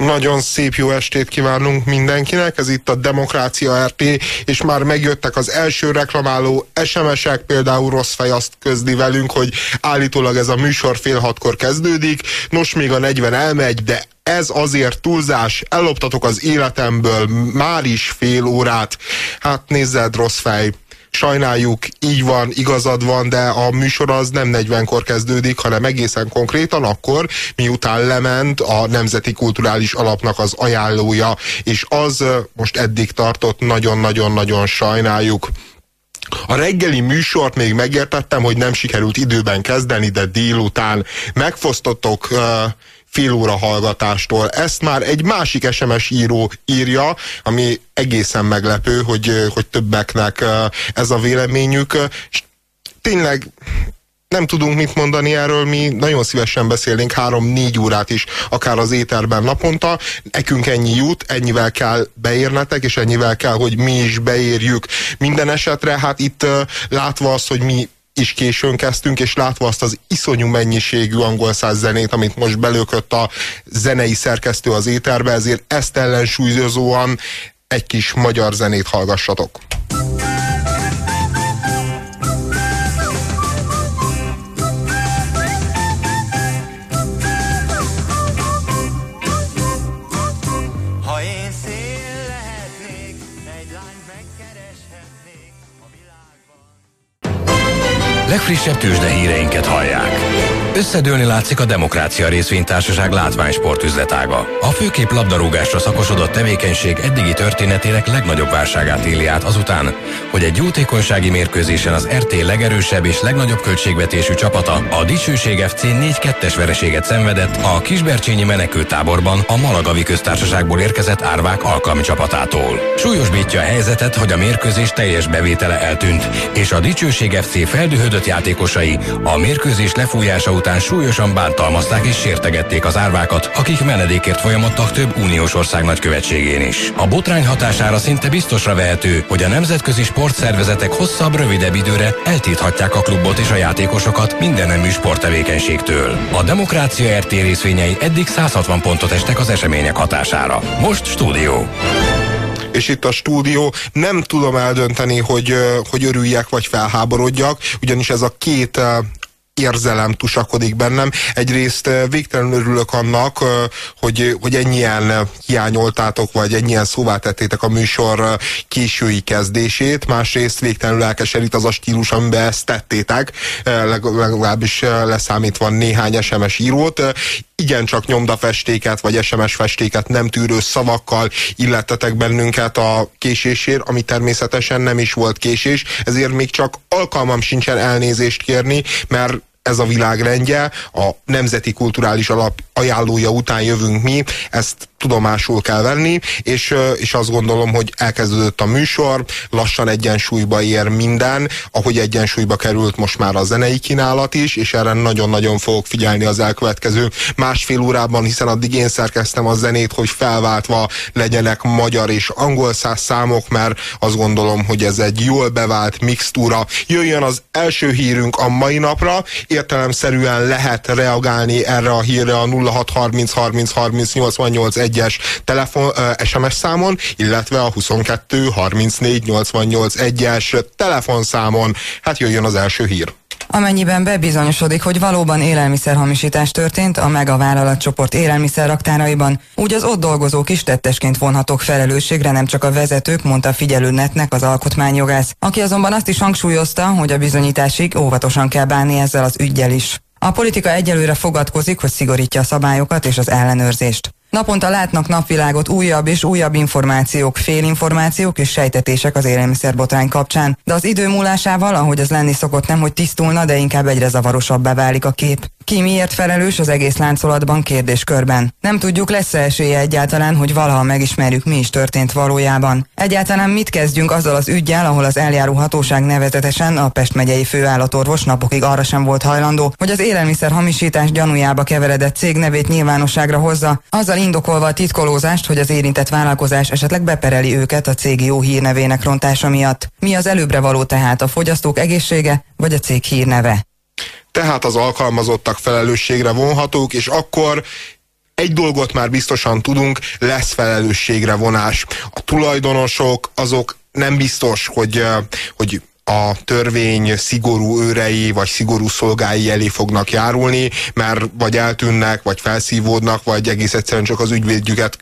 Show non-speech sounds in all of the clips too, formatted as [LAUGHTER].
Nagyon szép jó estét kívánunk mindenkinek, ez itt a Demokrácia RT, és már megjöttek az első reklamáló SMS-ek, például rossz fej azt közli velünk, hogy állítólag ez a műsor fél hatkor kezdődik, nos még a 40 elmegy, de ez azért túlzás, elloptatok az életemből már is fél órát. Hát nézzed, rossz fej, sajnáljuk, így van, igazad van, de a műsor az nem 40-kor kezdődik, hanem egészen konkrétan akkor, miután lement a Nemzeti Kulturális Alapnak az ajánlója, és az most eddig tartott, nagyon-nagyon-nagyon sajnáljuk. A reggeli műsort még megértettem, hogy nem sikerült időben kezdeni, de délután megfosztottok uh, fél óra hallgatástól. Ezt már egy másik SMS író írja, ami egészen meglepő, hogy, hogy többeknek ez a véleményük. És tényleg nem tudunk mit mondani erről, mi nagyon szívesen beszélnénk három-négy órát is, akár az éterben naponta. Nekünk ennyi jut, ennyivel kell beérnetek, és ennyivel kell, hogy mi is beérjük. Minden esetre, hát itt látva az, hogy mi is későn kezdtünk, és látva azt az iszonyú mennyiségű angol száz zenét, amit most belőkött a zenei szerkesztő az éterbe, ezért ezt ellensúlyozóan egy kis magyar zenét hallgassatok. Legfrissebb tőzsdehíreinket hallják. Összedőlni látszik a Demokrácia Részvénytársaság látványsport üzletága. A főkép labdarúgásra szakosodott tevékenység eddigi történetének legnagyobb válságát éli át azután, hogy egy jótékonysági mérkőzésen az RT legerősebb és legnagyobb költségvetésű csapata, a Dicsőség FC 4-2-es vereséget szenvedett a Kisbercsényi menekültáborban a Malagavi köztársaságból érkezett árvák alkalmi csapatától. Súlyosbítja a helyzetet, hogy a mérkőzés teljes bevétele eltűnt, és a Dicsőség FC feldühödött játékosai a mérkőzés lefújása után súlyosan bántalmazták és sértegették az árvákat, akik menedékért folyamodtak több uniós ország nagykövetségén is. A botrány hatására szinte biztosra vehető, hogy a nemzetközi sportszervezetek hosszabb, rövidebb időre eltíthatják a klubot és a játékosokat minden nemű sporttevékenységtől. A Demokrácia RT részvényei eddig 160 pontot estek az események hatására. Most stúdió és itt a stúdió. Nem tudom eldönteni, hogy, hogy örüljek vagy felháborodjak, ugyanis ez a két érzelem tusakodik bennem. Egyrészt eh, végtelenül örülök annak, eh, hogy, hogy ennyien hiányoltátok, vagy ennyien szóvá tettétek a műsor eh, késői kezdését, másrészt végtelenül elkeserít az a stílus, amiben ezt tettétek, legalábbis leszámítva néhány SMS írót igencsak nyomdafestéket vagy SMS festéket nem tűrő szavakkal illettetek bennünket a késésért, ami természetesen nem is volt késés, ezért még csak alkalmam sincsen elnézést kérni, mert ez a világrendje, a Nemzeti Kulturális Alap ajánlója után jövünk mi, ezt tudomásul kell venni, és, és azt gondolom, hogy elkezdődött a műsor, lassan egyensúlyba ér minden, ahogy egyensúlyba került most már a zenei kínálat is, és erre nagyon-nagyon fogok figyelni az elkövetkező másfél órában, hiszen addig én szerkeztem a zenét, hogy felváltva legyenek magyar és angol száz számok, mert azt gondolom, hogy ez egy jól bevált mixtúra. Jöjjön az első hírünk a mai napra, értelemszerűen lehet reagálni erre a hírre a 0630 30 30 88 1-es telefon, SMS számon, illetve a 22 34 88 1-es telefonszámon. Hát jöjjön az első hír. Amennyiben bebizonyosodik, hogy valóban élelmiszerhamisítás történt a Mega vállalatcsoport élelmiszerraktáraiban, úgy az ott dolgozók is tettesként vonhatók felelősségre, nem csak a vezetők, mondta figyelőnetnek az alkotmányjogász, aki azonban azt is hangsúlyozta, hogy a bizonyításig óvatosan kell bánni ezzel az ügyjel is. A politika egyelőre fogadkozik, hogy szigorítja a szabályokat és az ellenőrzést. Naponta látnak napvilágot újabb és újabb információk, félinformációk és sejtetések az élelmiszerbotrány kapcsán, de az idő múlásával, ahogy az lenni szokott nem, hogy tisztulna, de inkább egyre zavarosabbá válik a kép. Ki miért felelős az egész láncolatban kérdéskörben. Nem tudjuk, lesz-e esélye egyáltalán, hogy valaha megismerjük, mi is történt valójában. Egyáltalán mit kezdjünk azzal az ügyjel, ahol az eljáró hatóság nevezetesen a Pest megyei főállatorvos napokig arra sem volt hajlandó, hogy az élelmiszer hamisítás gyanújába keveredett cég nevét nyilvánosságra hozza, azzal indokolva a titkolózást, hogy az érintett vállalkozás esetleg bepereli őket a cég jó hírnevének rontása miatt. Mi az előbbre való tehát a fogyasztók egészsége vagy a cég hírneve? Tehát az alkalmazottak felelősségre vonhatók, és akkor egy dolgot már biztosan tudunk, lesz felelősségre vonás. A tulajdonosok azok nem biztos, hogy, hogy a törvény szigorú őrei vagy szigorú szolgái elé fognak járulni, mert vagy eltűnnek, vagy felszívódnak, vagy egész egyszerűen csak az ügyvédjüket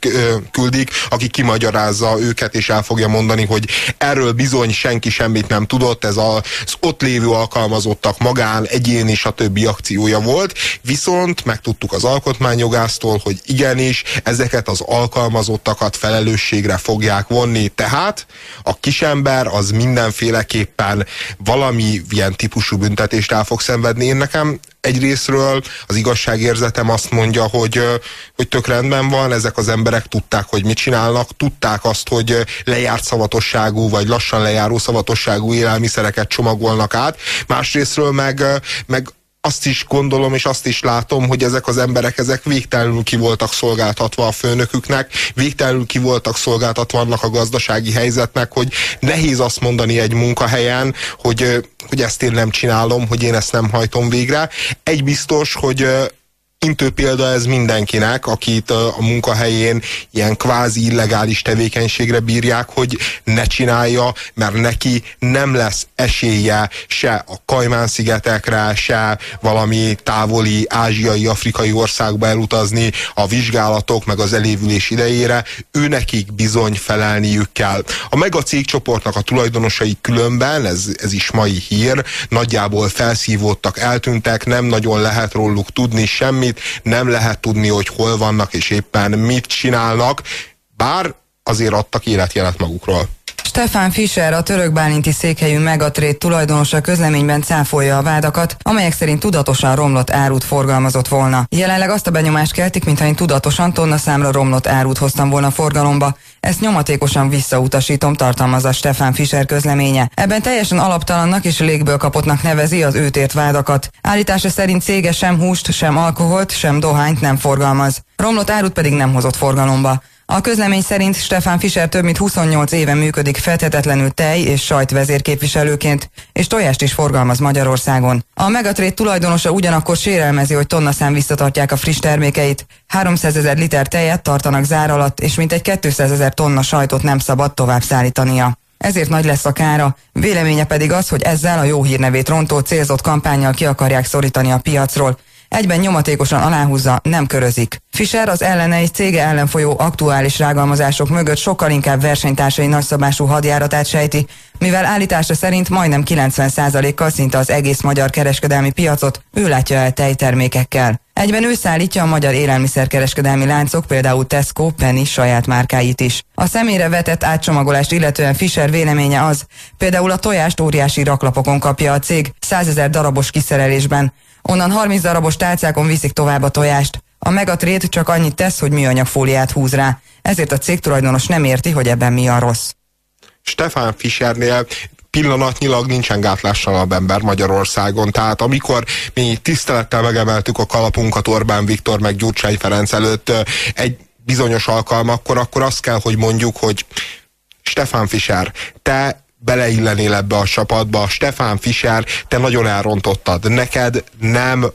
küldik, aki kimagyarázza őket, és el fogja mondani, hogy erről bizony senki semmit nem tudott, ez az ott lévő alkalmazottak magán, egyéni, többi akciója volt, viszont megtudtuk az alkotmányjogásztól, hogy igenis, ezeket az alkalmazottakat felelősségre fogják vonni, tehát a kisember az mindenféleképpen után valami ilyen típusú büntetést el fog szenvedni. Én nekem egyrésztről az igazságérzetem azt mondja, hogy, hogy tök rendben van, ezek az emberek tudták, hogy mit csinálnak, tudták azt, hogy lejárt szavatosságú, vagy lassan lejáró szavatosságú élelmiszereket csomagolnak át. Másrésztről meg, meg azt is gondolom, és azt is látom, hogy ezek az emberek, ezek végtelenül ki voltak szolgáltatva a főnöküknek, végtelenül ki voltak szolgáltatva annak a gazdasági helyzetnek, hogy nehéz azt mondani egy munkahelyen, hogy, hogy ezt én nem csinálom, hogy én ezt nem hajtom végre. Egy biztos, hogy intő példa ez mindenkinek, akit a munkahelyén ilyen kvázi illegális tevékenységre bírják, hogy ne csinálja, mert neki nem lesz esélye se a Kajmán-szigetekre, se valami távoli ázsiai, afrikai országba elutazni a vizsgálatok meg az elévülés idejére, ő nekik bizony felelniük kell. A mega cégcsoportnak a tulajdonosai különben, ez, ez is mai hír, nagyjából felszívódtak, eltűntek, nem nagyon lehet róluk tudni semmi, semmit, nem lehet tudni, hogy hol vannak és éppen mit csinálnak, bár azért adtak életjelet magukról. Stefan Fischer, a török bálinti székhelyű Megatrade tulajdonosa közleményben cáfolja a vádakat, amelyek szerint tudatosan romlott árut forgalmazott volna. Jelenleg azt a benyomást keltik, mintha én tudatosan tonna számra romlott árut hoztam volna forgalomba. Ezt nyomatékosan visszautasítom, tartalmazza Stefan Fischer közleménye. Ebben teljesen alaptalannak és légből kapottnak nevezi az őt ért vádakat. Állítása szerint cége sem húst, sem alkoholt, sem dohányt nem forgalmaz. Romlott árut pedig nem hozott forgalomba. A közlemény szerint Stefan Fischer több mint 28 éve működik feltetetlenül tej és sajt vezérképviselőként, és tojást is forgalmaz Magyarországon. A Megatrade tulajdonosa ugyanakkor sérelmezi, hogy tonnaszám visszatartják a friss termékeit, 300 ezer liter tejet tartanak zár alatt, és mintegy 200 ezer tonna sajtot nem szabad tovább szállítania. Ezért nagy lesz a kára, véleménye pedig az, hogy ezzel a jó hírnevét rontó célzott kampányjal ki akarják szorítani a piacról, egyben nyomatékosan aláhúzza, nem körözik. Fischer az ellene és cége ellen folyó aktuális rágalmazások mögött sokkal inkább versenytársai nagyszabású hadjáratát sejti, mivel állítása szerint majdnem 90%-kal szinte az egész magyar kereskedelmi piacot ő látja el tejtermékekkel. Egyben ő szállítja a magyar élelmiszerkereskedelmi láncok, például Tesco, Penny saját márkáit is. A személyre vetett átcsomagolást illetően Fischer véleménye az, például a tojást óriási raklapokon kapja a cég 100 ezer darabos kiszerelésben, Onnan 30 darabos tálcákon viszik tovább a tojást. A Megatrade csak annyit tesz, hogy műanyag fóliát húz rá. Ezért a cégtulajdonos nem érti, hogy ebben mi a rossz. Stefan Fischernél pillanatnyilag nincsen gátlással ember Magyarországon. Tehát amikor mi tisztelettel megemeltük a kalapunkat Orbán Viktor meg Gyurcsány Ferenc előtt egy bizonyos alkalmakkor, akkor azt kell, hogy mondjuk, hogy Stefan Fischer, te beleillenél ebbe a csapatba. Stefán Fischer, te nagyon elrontottad. Neked nem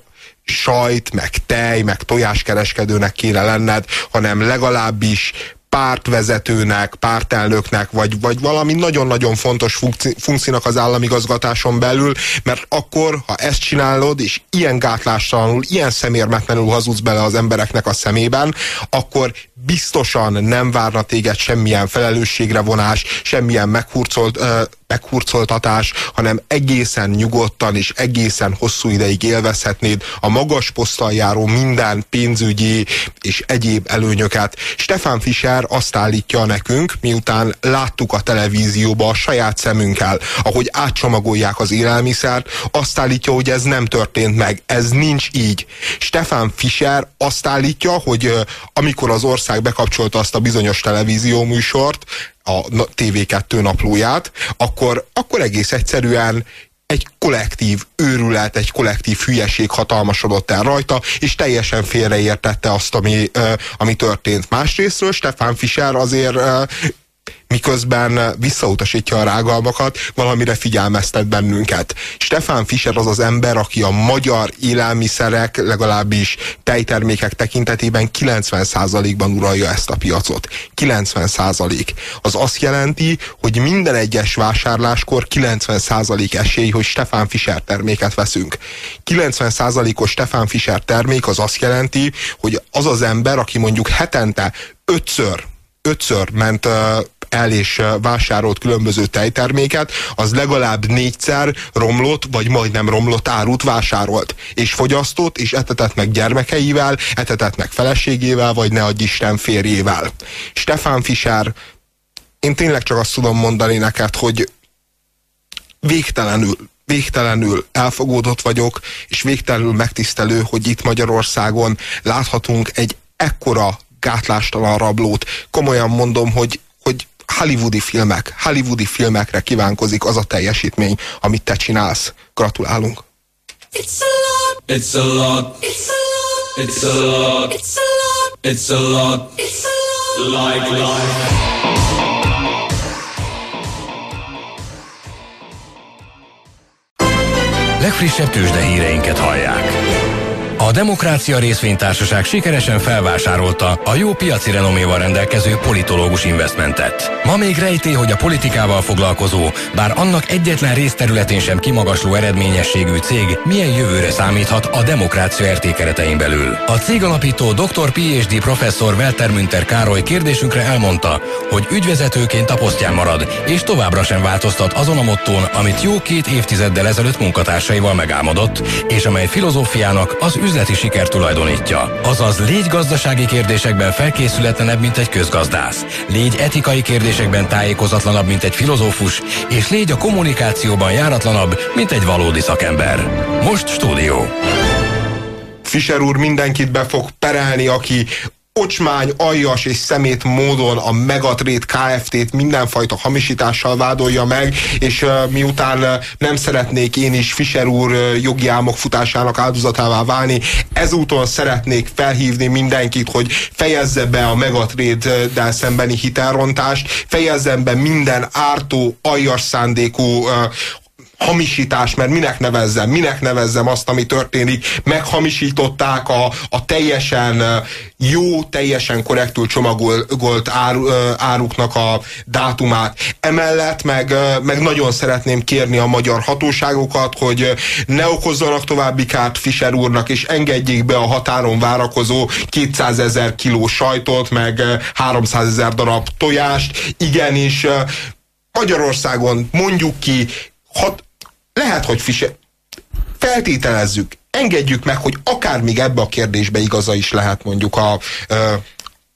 sajt, meg tej, meg tojáskereskedőnek kéne lenned, hanem legalábbis pártvezetőnek, pártelnöknek, vagy, vagy valami nagyon-nagyon fontos funkci, az államigazgatáson belül, mert akkor, ha ezt csinálod, és ilyen gátlástalanul, ilyen szemérmetlenül hazudsz bele az embereknek a szemében, akkor biztosan nem várna téged semmilyen felelősségre vonás, semmilyen meghurcolt, meghurcoltatás, hanem egészen nyugodtan és egészen hosszú ideig élvezhetnéd a magas poszttal járó minden pénzügyi és egyéb előnyöket. Stefan Fischer azt állítja nekünk, miután láttuk a televízióba a saját szemünkkel, ahogy átcsomagolják az élelmiszert, azt állítja, hogy ez nem történt meg, ez nincs így. Stefan Fischer azt állítja, hogy amikor az ország bekapcsolta azt a bizonyos televízió műsort, a TV2 naplóját, akkor, akkor egész egyszerűen egy kollektív őrület, egy kollektív hülyeség hatalmasodott el rajta, és teljesen félreértette azt, ami, ami történt. Másrésztről Stefan Fischer azért miközben visszautasítja a rágalmakat, valamire figyelmeztet bennünket. Stefan Fischer az az ember, aki a magyar élelmiszerek, legalábbis tejtermékek tekintetében 90%-ban uralja ezt a piacot. 90%. Az azt jelenti, hogy minden egyes vásárláskor 90% esély, hogy Stefan Fischer terméket veszünk. 90%-os Stefan Fischer termék az azt jelenti, hogy az az ember, aki mondjuk hetente ötször ötször ment el és vásárolt különböző tejterméket, az legalább négyszer romlott, vagy majdnem romlott árut vásárolt, és fogyasztott, és etetett meg gyermekeivel, etetett meg feleségével, vagy ne adj Isten férjével. Stefan Fischer, én tényleg csak azt tudom mondani neked, hogy végtelenül végtelenül elfogódott vagyok, és végtelenül megtisztelő, hogy itt Magyarországon láthatunk egy ekkora gátlástalan rablót. Komolyan mondom, hogy, hollywoodi filmek, hollywoodi filmekre kívánkozik az a teljesítmény, amit te csinálsz. Gratulálunk! It's a lot. It's a lot. It's a lot. It's a lot. It's a lot. It's a lot. It's a lot. Like life. Legfrissebb tőzsdehíreinket hallják. A Demokrácia Részvénytársaság sikeresen felvásárolta a jó piaci renoméval rendelkező politológus investmentet. Ma még rejté, hogy a politikával foglalkozó, bár annak egyetlen részterületén sem kimagasló eredményességű cég milyen jövőre számíthat a demokrácia értékeretein belül. A cég alapító Dr. PhD professzor Welter Münter Károly kérdésünkre elmondta, hogy ügyvezetőként a posztján marad, és továbbra sem változtat azon a mottón, amit jó két évtizeddel ezelőtt munkatársaival megálmodott, és amely filozófiának az üzleti siker tulajdonítja. Azaz légy gazdasági kérdésekben felkészületlenebb, mint egy közgazdász. Légy etikai kérdésekben tájékozatlanabb, mint egy filozófus, és légy a kommunikációban járatlanabb, mint egy valódi szakember. Most stúdió. Fischer úr mindenkit be fog perelni, aki ocsmány, aljas és szemét módon a Megatrét Kft-t mindenfajta hamisítással vádolja meg, és miután nem szeretnék én is Fischer úr jogi álmok futásának áldozatává válni, ezúton szeretnék felhívni mindenkit, hogy fejezze be a Megatrade-del szembeni hitelrontást, fejezzen be minden ártó, aljas szándékú hamisítás, mert minek nevezzem, minek nevezzem azt, ami történik, meghamisították a, a teljesen jó, teljesen korrektül csomagolt áru, áruknak a dátumát. Emellett meg, meg nagyon szeretném kérni a magyar hatóságokat, hogy ne okozzanak további kárt Fischer úrnak, és engedjék be a határon várakozó 200 ezer kiló sajtot, meg 300 ezer darab tojást. Igenis, Magyarországon mondjuk ki, hat, lehet, hogy Fischer, feltételezzük, engedjük meg, hogy akár még ebbe a kérdésbe igaza is lehet mondjuk a,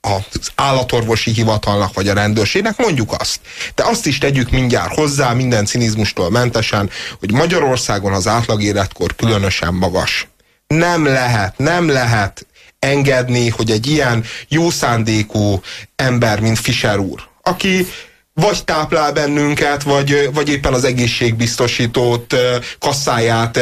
az állatorvosi hivatalnak vagy a rendőrségnek, mondjuk azt. De azt is tegyük mindjárt hozzá, minden cinizmustól mentesen, hogy Magyarországon az átlag életkor különösen magas. Nem lehet, nem lehet engedni, hogy egy ilyen jó szándékú ember, mint Fischer úr, aki vagy táplál bennünket, vagy, vagy éppen az egészségbiztosítót kasszáját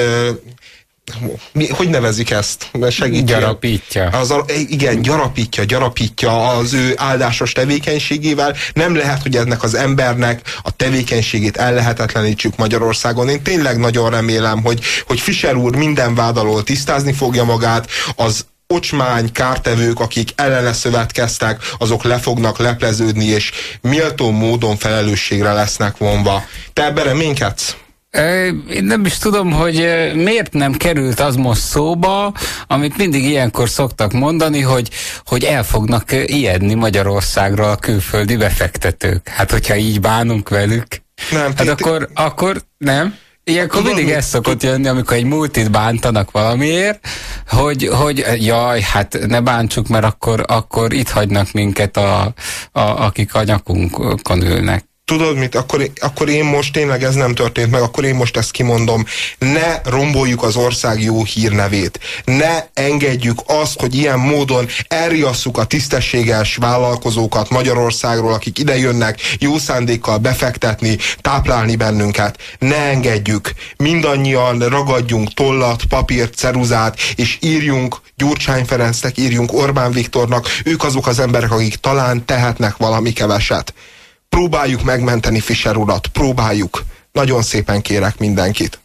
mi, hogy nevezik ezt? Segítjük. Gyarapítja. Az a, igen, gyarapítja, gyarapítja az ő áldásos tevékenységével. Nem lehet, hogy ennek az embernek a tevékenységét ellehetetlenítsük Magyarországon. Én tényleg nagyon remélem, hogy, hogy Fischer úr minden vád alól tisztázni fogja magát, az ocsmány kártevők, akik ellene szövetkeztek, azok le fognak lepleződni, és méltó módon felelősségre lesznek vonva. Te ebben reménykedsz? Én nem is tudom, hogy miért nem került az most szóba, amit mindig ilyenkor szoktak mondani, hogy, hogy el fognak ijedni Magyarországra a külföldi befektetők. Hát, hogyha így bánunk velük, nem, hát akkor, akkor nem. Ilyenkor mindig ez szokott jönni, amikor egy multit bántanak valamiért, hogy, hogy jaj, hát ne bántsuk, mert akkor, akkor itt hagynak minket, a, a, akik a nyakunkon ülnek tudod mit, akkor, akkor én most tényleg ez nem történt meg, akkor én most ezt kimondom. Ne romboljuk az ország jó hírnevét. Ne engedjük azt, hogy ilyen módon elriasszuk a tisztességes vállalkozókat Magyarországról, akik ide jönnek jó szándékkal befektetni, táplálni bennünket. Ne engedjük. Mindannyian ragadjunk tollat, papírt, ceruzát, és írjunk Gyurcsány Ferencnek, írjunk Orbán Viktornak. Ők azok az emberek, akik talán tehetnek valami keveset. Próbáljuk megmenteni Fischer urat, próbáljuk. Nagyon szépen kérek mindenkit.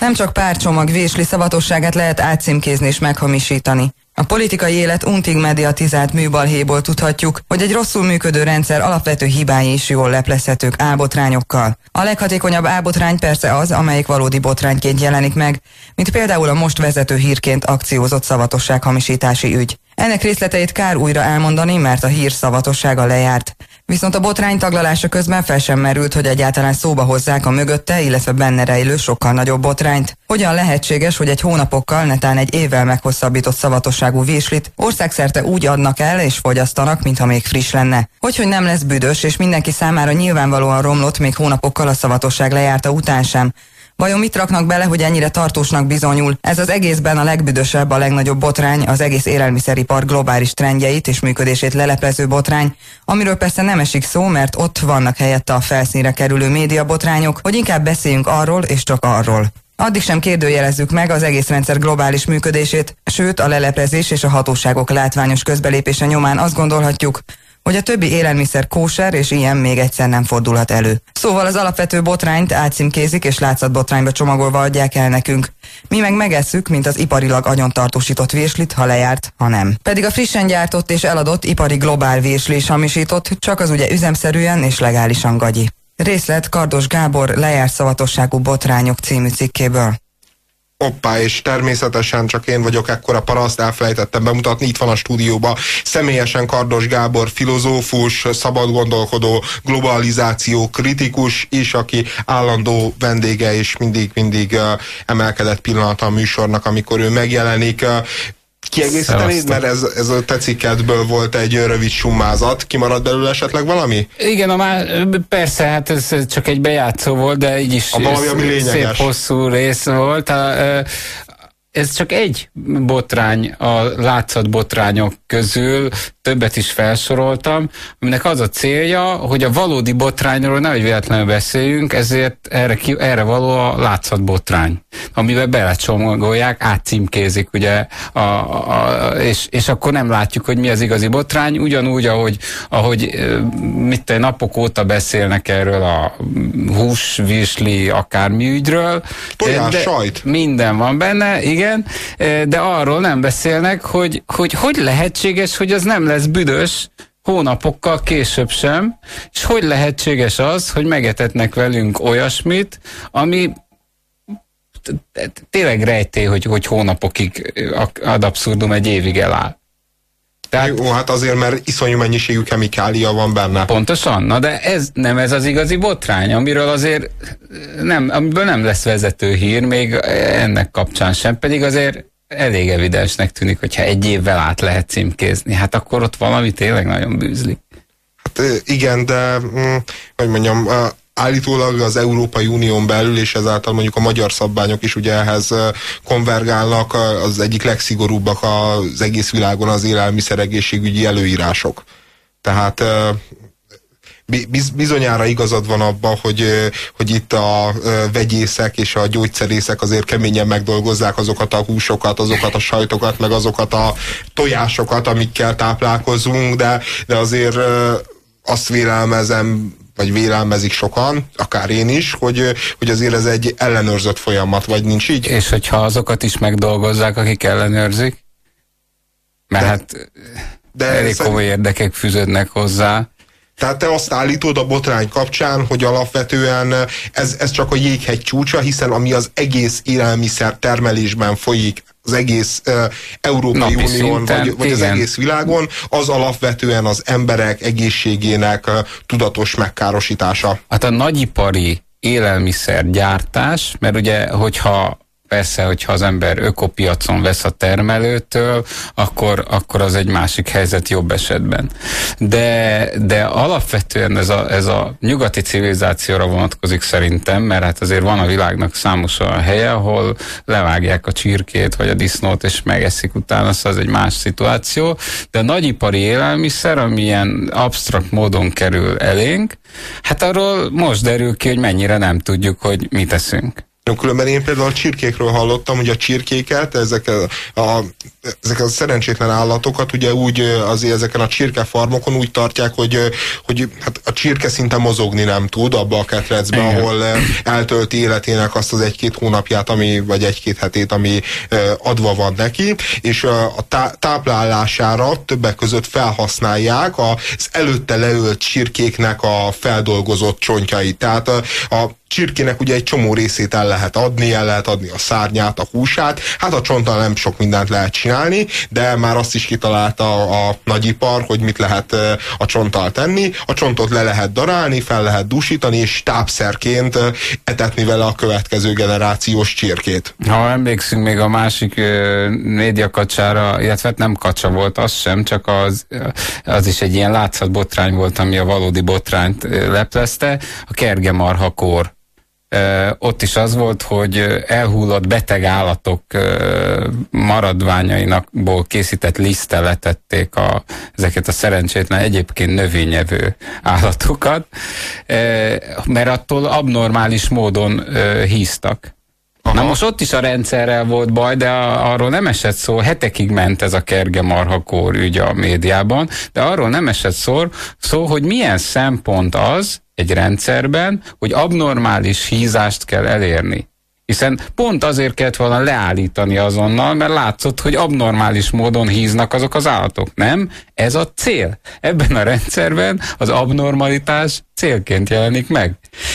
Nem csak párcsomag vésli szavatosságát lehet átcímkézni és meghamisítani. A politikai élet untig mediatizált műbalhéból tudhatjuk, hogy egy rosszul működő rendszer alapvető hibái is jól leplezhetők álbotrányokkal. A leghatékonyabb álbotrány persze az, amelyik valódi botrányként jelenik meg, mint például a most vezető hírként akciózott szavatossághamisítási ügy. Ennek részleteit kár újra elmondani, mert a hír szavatossága lejárt. Viszont a botrány taglalása közben fel sem merült, hogy egyáltalán szóba hozzák a mögötte, illetve benne rejlő sokkal nagyobb botrányt. Hogyan lehetséges, hogy egy hónapokkal, netán egy évvel meghosszabbított szavatosságú véslit országszerte úgy adnak el és fogyasztanak, mintha még friss lenne? Hogy, hogy nem lesz büdös, és mindenki számára nyilvánvalóan romlott még hónapokkal a szavatosság lejárta után sem, Vajon mit raknak bele, hogy ennyire tartósnak bizonyul? Ez az egészben a legbüdösebb, a legnagyobb botrány, az egész élelmiszeripar globális trendjeit és működését leleplező botrány, amiről persze nem esik szó, mert ott vannak helyette a felszínre kerülő média botrányok, hogy inkább beszéljünk arról és csak arról. Addig sem kérdőjelezzük meg az egész rendszer globális működését, sőt a leleplezés és a hatóságok látványos közbelépése nyomán azt gondolhatjuk, hogy a többi élelmiszer kóser, és ilyen még egyszer nem fordulhat elő. Szóval az alapvető botrányt átcímkézik és látszatbotrányba csomagolva adják el nekünk. Mi meg megesszük, mint az iparilag agyontartósított virslit, ha lejárt, ha nem. Pedig a frissen gyártott és eladott ipari globál virsli is hamisított, csak az ugye üzemszerűen és legálisan gagyi. Részlet Kardos Gábor lejárt szavatosságú botrányok című cikkéből. Oppá, és természetesen csak én vagyok ekkora paraszt, elfelejtettem bemutatni, itt van a stúdióban személyesen Kardos Gábor, filozófus, szabad gondolkodó, globalizáció kritikus is, aki állandó vendége és mindig-mindig emelkedett pillanata a műsornak, amikor ő megjelenik kiegészítenéd, mert ez, ez a tecikedből volt egy rövid summázat. Kimarad belőle esetleg valami? Igen, a már, persze, hát ez csak egy bejátszó volt, de így is a valami, ami lényeges. szép hosszú rész volt. A, ez csak egy botrány a látszat botrányok közül, többet is felsoroltam, aminek az a célja, hogy a valódi botrányról nehogy véletlenül beszéljünk, ezért erre, ki, erre való a látszat botrány, amivel belecsomagolják, átcímkézik, ugye, a, a, és, és akkor nem látjuk, hogy mi az igazi botrány, ugyanúgy, ahogy, ahogy mit te napok óta beszélnek erről a húsvisli akármi ügyről. Tojás, sajt. Minden van benne, igen, de arról nem beszélnek, hogy hogy, hogy lehetséges, hogy az nem lesz büdös hónapokkal később sem, és hogy lehetséges az, hogy megetetnek velünk olyasmit, ami tényleg rejté, hogy, hogy hónapokig ad abszurdum egy évig eláll. Tehát, Jó, hát azért, mert iszonyú mennyiségű kemikália van benne. Pontosan, na de ez nem ez az igazi botrány, amiről azért nem, amiből nem lesz vezető hír, még ennek kapcsán sem, pedig azért elég evidensnek tűnik, hogyha egy évvel át lehet címkézni, hát akkor ott valami tényleg nagyon bűzlik. Hát igen, de mm, hogy mondjam, állítólag az Európai Unión belül, és ezáltal mondjuk a magyar szabványok is ugye ehhez konvergálnak, az egyik legszigorúbbak az egész világon az élelmiszeregészségügyi előírások. Tehát bizonyára igazad van abban, hogy, hogy itt a vegyészek és a gyógyszerészek azért keményen megdolgozzák azokat a húsokat, azokat a sajtokat, meg azokat a tojásokat, amikkel táplálkozunk, de, de azért azt vélelmezem, vagy vélelmezik sokan, akár én is, hogy, hogy azért ez egy ellenőrzött folyamat, vagy nincs így? És hogyha azokat is megdolgozzák, akik ellenőrzik? Mert de, hát de elég komoly érdekek fűződnek hozzá. Tehát te azt állítod a botrány kapcsán, hogy alapvetően ez, ez csak a jéghegy csúcsa, hiszen ami az egész élelmiszer termelésben folyik, az egész uh, Európai Napi Unión, szinten, vagy, vagy az egész világon, az alapvetően az emberek egészségének uh, tudatos megkárosítása. Hát a nagyipari élelmiszergyártás, mert ugye, hogyha Persze, hogyha az ember ökopiacon vesz a termelőtől, akkor, akkor az egy másik helyzet jobb esetben. De, de alapvetően ez a, ez a nyugati civilizációra vonatkozik szerintem, mert hát azért van a világnak számos olyan helye, ahol levágják a csirkét vagy a disznót, és megeszik utána, szóval az egy más szituáció. De a nagyipari élelmiszer, ami ilyen absztrakt módon kerül elénk, hát arról most derül ki, hogy mennyire nem tudjuk, hogy mit teszünk. Különben én például a csirkékről hallottam, hogy a csirkéket, ezek a, a, ezek a szerencsétlen állatokat ugye úgy azért ezeken a csirkefarmokon úgy tartják, hogy, hogy hát a csirke szinte mozogni nem tud abba a ketrecbe, Igen. ahol eltölti életének azt az egy-két hónapját, ami, vagy egy-két hetét, ami adva van neki, és a tá táplálására többek között felhasználják az előtte leölt csirkéknek a feldolgozott csontjait. Tehát a, a csirkének ugye egy csomó részét el lehet adni, el lehet adni a szárnyát, a húsát, hát a csonttal nem sok mindent lehet csinálni, de már azt is kitalálta a, a nagyipar, hogy mit lehet a csonttal tenni. A csontot le lehet darálni, fel lehet dusítani, és tápszerként etetni vele a következő generációs csirkét. Ha emlékszünk még a másik médiakacsára, illetve hát nem kacsa volt, az sem, csak az, az is egy ilyen látszatbotrány volt, ami a valódi botrányt leplezte, a kergemarhakor ott is az volt, hogy elhullott beteg állatok maradványainakból készített liszttel letették a, ezeket a szerencsétlen egyébként növényevő állatokat, mert attól abnormális módon híztak. Aha. Na most ott is a rendszerrel volt baj, de a, arról nem esett szó, hetekig ment ez a kerge marhakór ügy a médiában, de arról nem esett szó, szó, hogy milyen szempont az, egy rendszerben, hogy abnormális hízást kell elérni. Hiszen pont azért kellett volna leállítani azonnal, mert látszott, hogy abnormális módon híznak azok az állatok. Nem, ez a cél. Ebben a rendszerben az abnormalitás célként jelenik meg.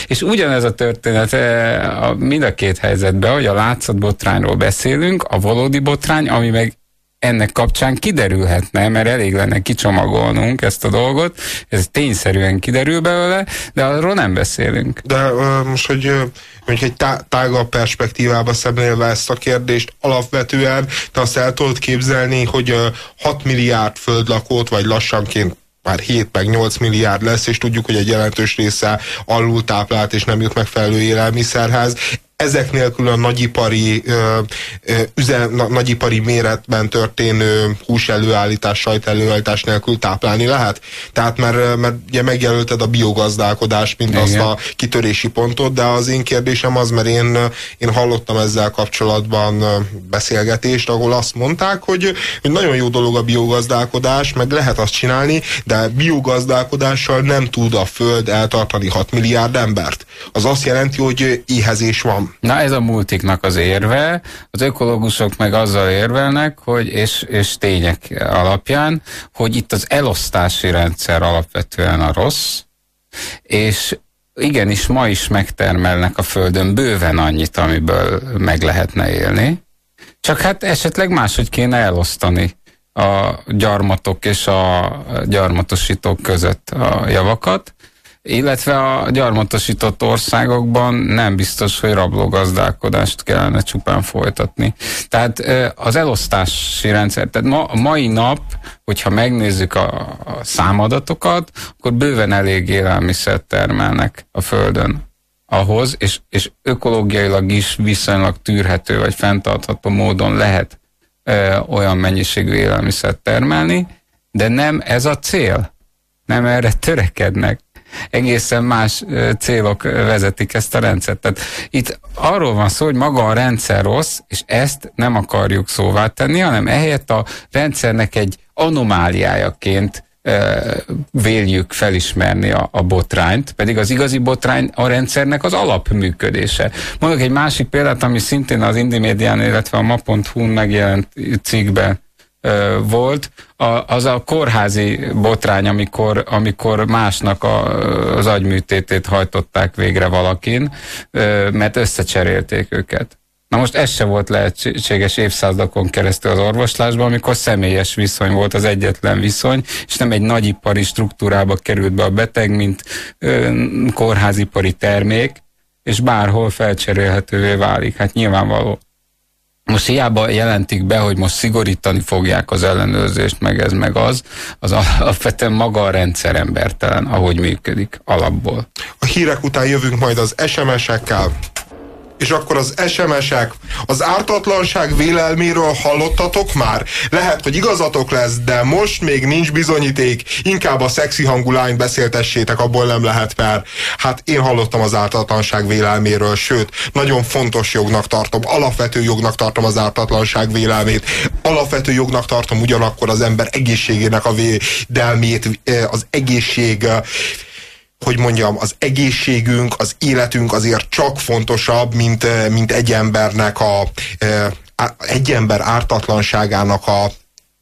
És ugyanez a történet eh, a, mind a két helyzetben, hogy a látszatbotrányról beszélünk, a valódi botrány, ami meg ennek kapcsán kiderülhetne, mert elég lenne kicsomagolnunk ezt a dolgot, ez tényszerűen kiderül belőle, de arról nem beszélünk. De uh, most, hogy uh, mondjuk egy tá tágabb perspektívába szemlélve ezt a kérdést, alapvetően te azt el tudod képzelni, hogy uh, 6 milliárd földlakót, vagy lassanként már 7 meg 8 milliárd lesz, és tudjuk, hogy egy jelentős része alul táplált és nem jut megfelelő élelmiszerhez ezek nélkül a nagyipari, ö, ö, üze, na, nagyipari méretben történő húselőállítás, sajtelőállítás nélkül táplálni lehet? Tehát mert, mert ugye megjelölted a biogazdálkodást, mint Igen. azt a kitörési pontot, de az én kérdésem az, mert én, én hallottam ezzel kapcsolatban beszélgetést, ahol azt mondták, hogy, hogy nagyon jó dolog a biogazdálkodás, meg lehet azt csinálni, de biogazdálkodással nem tud a Föld eltartani 6 milliárd embert. Az azt jelenti, hogy éhezés van. Na ez a multiknak az érve, az ökológusok meg azzal érvelnek, hogy, és, és tények alapján, hogy itt az elosztási rendszer alapvetően a rossz, és igenis ma is megtermelnek a Földön bőven annyit, amiből meg lehetne élni, csak hát esetleg máshogy kéne elosztani a gyarmatok és a gyarmatosítók között a javakat, illetve a gyarmatosított országokban nem biztos, hogy rablógazdálkodást kellene csupán folytatni. Tehát az elosztási rendszer, tehát ma, mai nap, hogyha megnézzük a, a számadatokat, akkor bőven elég élelmiszert termelnek a Földön ahhoz, és, és ökológiailag is viszonylag tűrhető vagy fenntartható módon lehet ö, olyan mennyiségű élelmiszert termelni, de nem ez a cél. Nem erre törekednek egészen más célok vezetik ezt a rendszert. Tehát itt arról van szó, hogy maga a rendszer rossz, és ezt nem akarjuk szóvá tenni, hanem ehelyett a rendszernek egy anomáliájaként véljük felismerni a, a botrányt, pedig az igazi botrány a rendszernek az alapműködése. Mondok egy másik példát, ami szintén az Indimédián, illetve a ma.hu-n megjelent cikkben volt, a, az a kórházi botrány, amikor, amikor másnak a, az agyműtétét hajtották végre valakin, mert összecserélték őket. Na most ez se volt lehetséges évszázadokon keresztül az orvoslásban, amikor személyes viszony volt az egyetlen viszony, és nem egy nagyipari struktúrába került be a beteg, mint ö, kórházipari termék, és bárhol felcserélhetővé válik. Hát nyilvánvaló. Most hiába jelentik be, hogy most szigorítani fogják az ellenőrzést, meg ez, meg az, az alapvetően maga a rendszer embertelen, ahogy működik alapból. A hírek után jövünk majd az SMS-ekkel és akkor az SMS-ek, az ártatlanság vélelméről hallottatok már? Lehet, hogy igazatok lesz, de most még nincs bizonyíték, inkább a szexi hangú lányt beszéltessétek, abból nem lehet per. Hát én hallottam az ártatlanság vélelméről, sőt, nagyon fontos jognak tartom, alapvető jognak tartom az ártatlanság vélelmét, alapvető jognak tartom ugyanakkor az ember egészségének a védelmét, eh, az egészség hogy mondjam, az egészségünk, az életünk azért csak fontosabb, mint, eh, mint egy embernek a, eh, egy ember ártatlanságának a,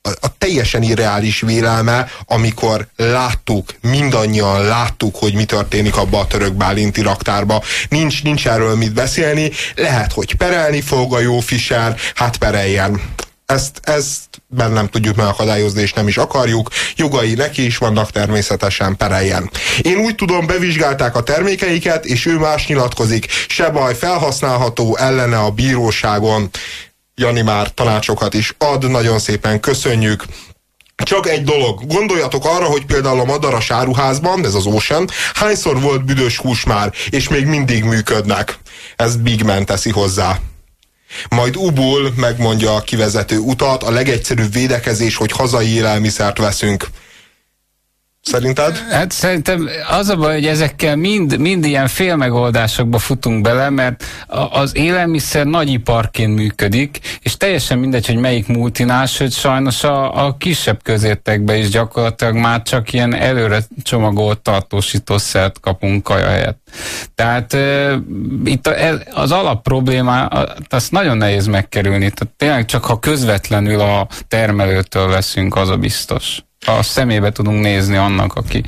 a teljesen irreális vélelme, amikor láttuk, mindannyian láttuk, hogy mi történik abba a török bálinti raktárba. Nincs, nincs erről mit beszélni, lehet, hogy perelni fog a jó Fischer, hát pereljen ezt, ezt nem tudjuk megakadályozni, és nem is akarjuk. Jogai neki is vannak természetesen, pereljen. Én úgy tudom, bevizsgálták a termékeiket, és ő más nyilatkozik. Se baj, felhasználható ellene a bíróságon. Jani már tanácsokat is ad, nagyon szépen köszönjük. Csak egy dolog, gondoljatok arra, hogy például a Madaras áruházban, ez az Ocean, hányszor volt büdös hús már, és még mindig működnek. Ez Big Man teszi hozzá. Majd Ubul megmondja a kivezető utat, a legegyszerűbb védekezés, hogy hazai élelmiszert veszünk. Szerinted? Hát szerintem az a baj, hogy ezekkel mind, mind ilyen félmegoldásokba futunk bele, mert az élelmiszer nagyiparként működik, és teljesen mindegy, hogy melyik multinál, sőt sajnos a, a kisebb közértekbe is gyakorlatilag már csak ilyen előre csomagolt tartósítószert kapunk kaja helyett. Tehát e, itt a, az alap probléma, azt nagyon nehéz megkerülni. Tehát tényleg csak ha közvetlenül a termelőtől veszünk, az a biztos a szemébe tudunk nézni annak, aki,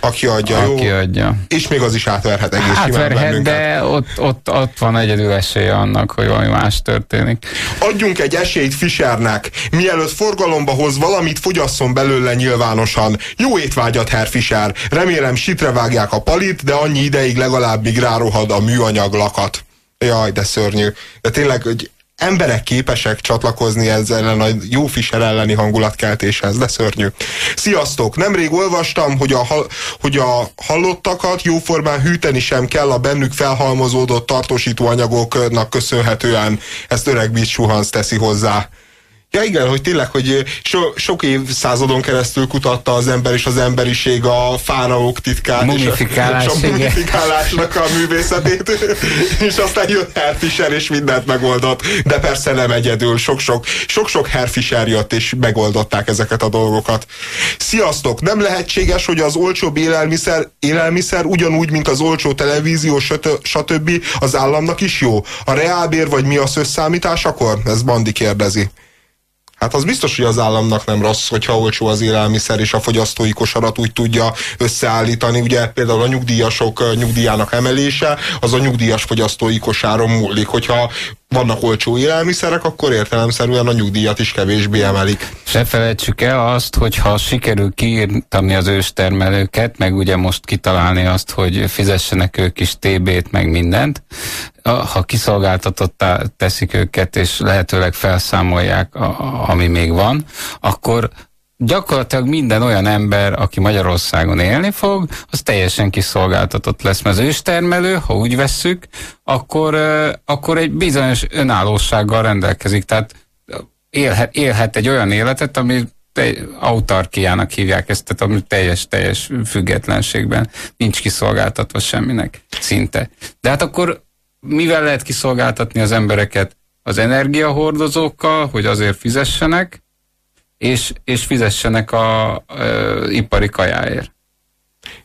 aki adja, aki jó. adja. És még az is átverhet egész Átverhet, de ott, ott, ott van egyedül esélye annak, hogy valami más történik. Adjunk egy esélyt Fischernek. Mielőtt forgalomba hoz valamit, fogyasszon belőle nyilvánosan. Jó étvágyat, Herr Fischer. Remélem sitre vágják a palit, de annyi ideig legalább még rárohad a műanyag lakat. Jaj, de szörnyű. De tényleg, hogy emberek képesek csatlakozni ezzel a jó Fischer elleni hangulatkeltéshez, de szörnyű. Sziasztok! Nemrég olvastam, hogy a, hogy a hallottakat jóformán hűteni sem kell a bennük felhalmozódott tartósítóanyagoknak köszönhetően. Ezt öreg Suhans teszi hozzá. Ja igen, hogy tényleg, hogy so, sok évszázadon keresztül kutatta az ember és az emberiség a fáraók titkát. Mumifikálás, és a, és a mumifikálásnak a művészetét. [LAUGHS] és aztán jött Herfischer és mindent megoldott. De persze nem egyedül. Sok-sok, sok-sok Herfischer jött és megoldották ezeket a dolgokat. Sziasztok! Nem lehetséges, hogy az olcsóbb élelmiszer, élelmiszer ugyanúgy, mint az olcsó televízió, stb. az államnak is jó? A reálbér vagy mi az összeszámításakor? Ez Bandi kérdezi. Hát az biztos, hogy az államnak nem rossz, hogyha olcsó az élelmiszer, és a fogyasztói kosarat úgy tudja összeállítani. Ugye például a nyugdíjasok nyugdíjának emelése, az a nyugdíjas fogyasztói kosáron múlik. Hogyha vannak olcsó élelmiszerek, akkor értelemszerűen a nyugdíjat is kevésbé emelik. Se felejtsük el azt, hogy ha sikerül kiírtani az őstermelőket, meg ugye most kitalálni azt, hogy fizessenek ők is TB-t, meg mindent, ha kiszolgáltatottá teszik őket, és lehetőleg felszámolják, a, ami még van, akkor gyakorlatilag minden olyan ember, aki Magyarországon élni fog, az teljesen kiszolgáltatott lesz. Mert az őstermelő, ha úgy vesszük, akkor, akkor egy bizonyos önállósággal rendelkezik. Tehát élhet, élhet egy olyan életet, ami autarkiának hívják ezt, tehát ami teljes, teljes függetlenségben nincs kiszolgáltatva semminek, szinte. De hát akkor mivel lehet kiszolgáltatni az embereket? Az energiahordozókkal, hogy azért fizessenek, és, és fizessenek a, a ipari kajáért.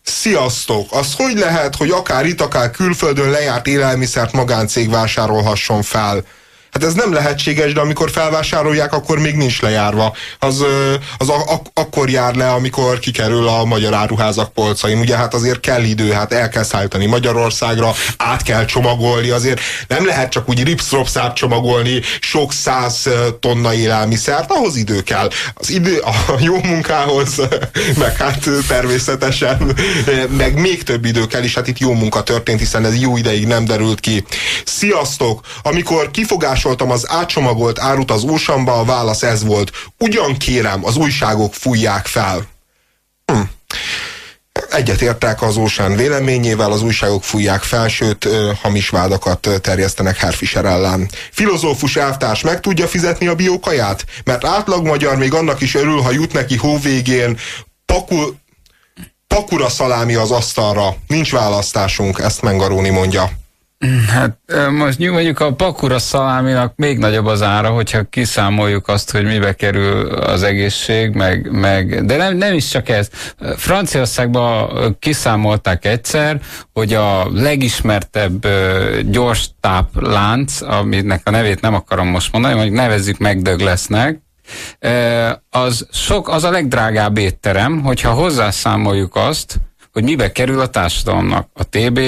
Sziasztok! Az hogy lehet, hogy akár itt, akár külföldön lejárt élelmiszert magáncég vásárolhasson fel? Hát ez nem lehetséges, de amikor felvásárolják, akkor még nincs lejárva. Az, az a, a, akkor jár le, amikor kikerül a magyar áruházak polcain. Ugye hát azért kell idő, hát el kell szállítani Magyarországra, át kell csomagolni, azért nem lehet csak úgy ripszropszát csomagolni sok száz tonna élelmiszert, ahhoz idő kell. Az idő a jó munkához, [LAUGHS] meg hát természetesen, meg még több idő kell, és hát itt jó munka történt, hiszen ez jó ideig nem derült ki. Sziasztok! Amikor kifogás javasoltam az átcsomagolt árut az úsamba, a válasz ez volt. Ugyan kérem, az újságok fújják fel. Hm. Egyetértek az Ósán véleményével, az újságok fújják fel, sőt, hamis vádakat terjesztenek Herfischer ellen. Filozófus elvtárs meg tudja fizetni a biókaját? Mert átlag magyar még annak is örül, ha jut neki hóvégén pakul, pakura szalámi az asztalra. Nincs választásunk, ezt Mengaróni mondja. Hát most mondjuk a pakura szaláminak még nagyobb az ára, hogyha kiszámoljuk azt, hogy mibe kerül az egészség, meg, meg de nem, nem is csak ez. Franciaországban kiszámolták egyszer, hogy a legismertebb gyors táplánc, aminek a nevét nem akarom most mondani, hogy nevezzük meg Douglasnek, az, sok, az a legdrágább étterem, hogyha hozzászámoljuk azt, hogy mibe kerül a társadalomnak. A TB,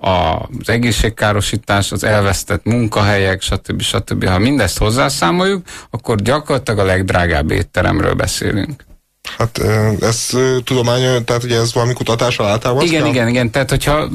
az egészségkárosítás, az elvesztett munkahelyek, stb. stb. Ha mindezt hozzászámoljuk, akkor gyakorlatilag a legdrágább étteremről beszélünk. Hát ez tudomány, tehát ugye ez valami kutatás általában? Igen, kell? igen, igen. Tehát hogyha,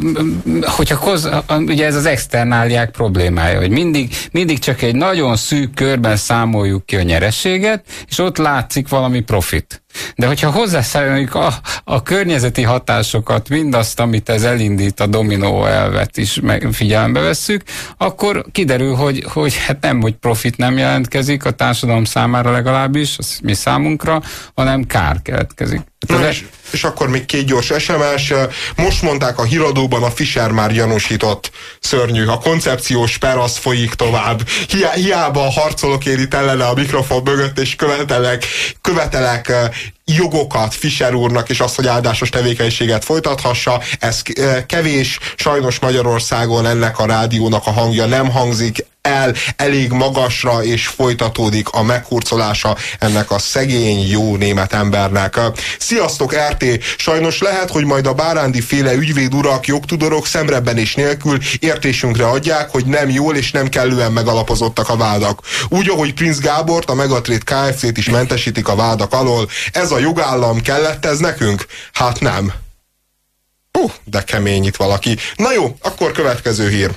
hogyha koz, ugye ez az externáliák problémája, hogy mindig, mindig csak egy nagyon szűk körben számoljuk ki a nyerességet, és ott látszik valami profit. De hogyha hozzászálljuk a, a környezeti hatásokat, mindazt, amit ez elindít, a dominó elvet is meg, figyelembe vesszük, akkor kiderül, hogy, hogy hát nem, hogy profit nem jelentkezik a társadalom számára legalábbis, mi számunkra, hanem kár keletkezik. Na, és akkor még két gyors SMS. Most mondták a híradóban, a Fischer már gyanúsított szörnyű. A koncepciós per az folyik tovább. Hi hiába harcolok én itt ellene a mikrofon mögött, és követelek, követelek jogokat Fischer úrnak, és azt, hogy áldásos tevékenységet folytathassa. Ez kevés. Sajnos Magyarországon ennek a rádiónak a hangja nem hangzik el elég magasra, és folytatódik a meghurcolása ennek a szegény, jó német embernek. Sziasztok, RT! Sajnos lehet, hogy majd a Bárándi féle ügyvéd urak, jogtudorok szemrebben és nélkül értésünkre adják, hogy nem jól és nem kellően megalapozottak a vádak. Úgy, ahogy Prince Gábort, a Megatrét KFC-t is mentesítik a vádak alól. Ez a jogállam kellett ez nekünk? Hát nem. Hú, de kemény itt valaki. Na jó, akkor következő hír.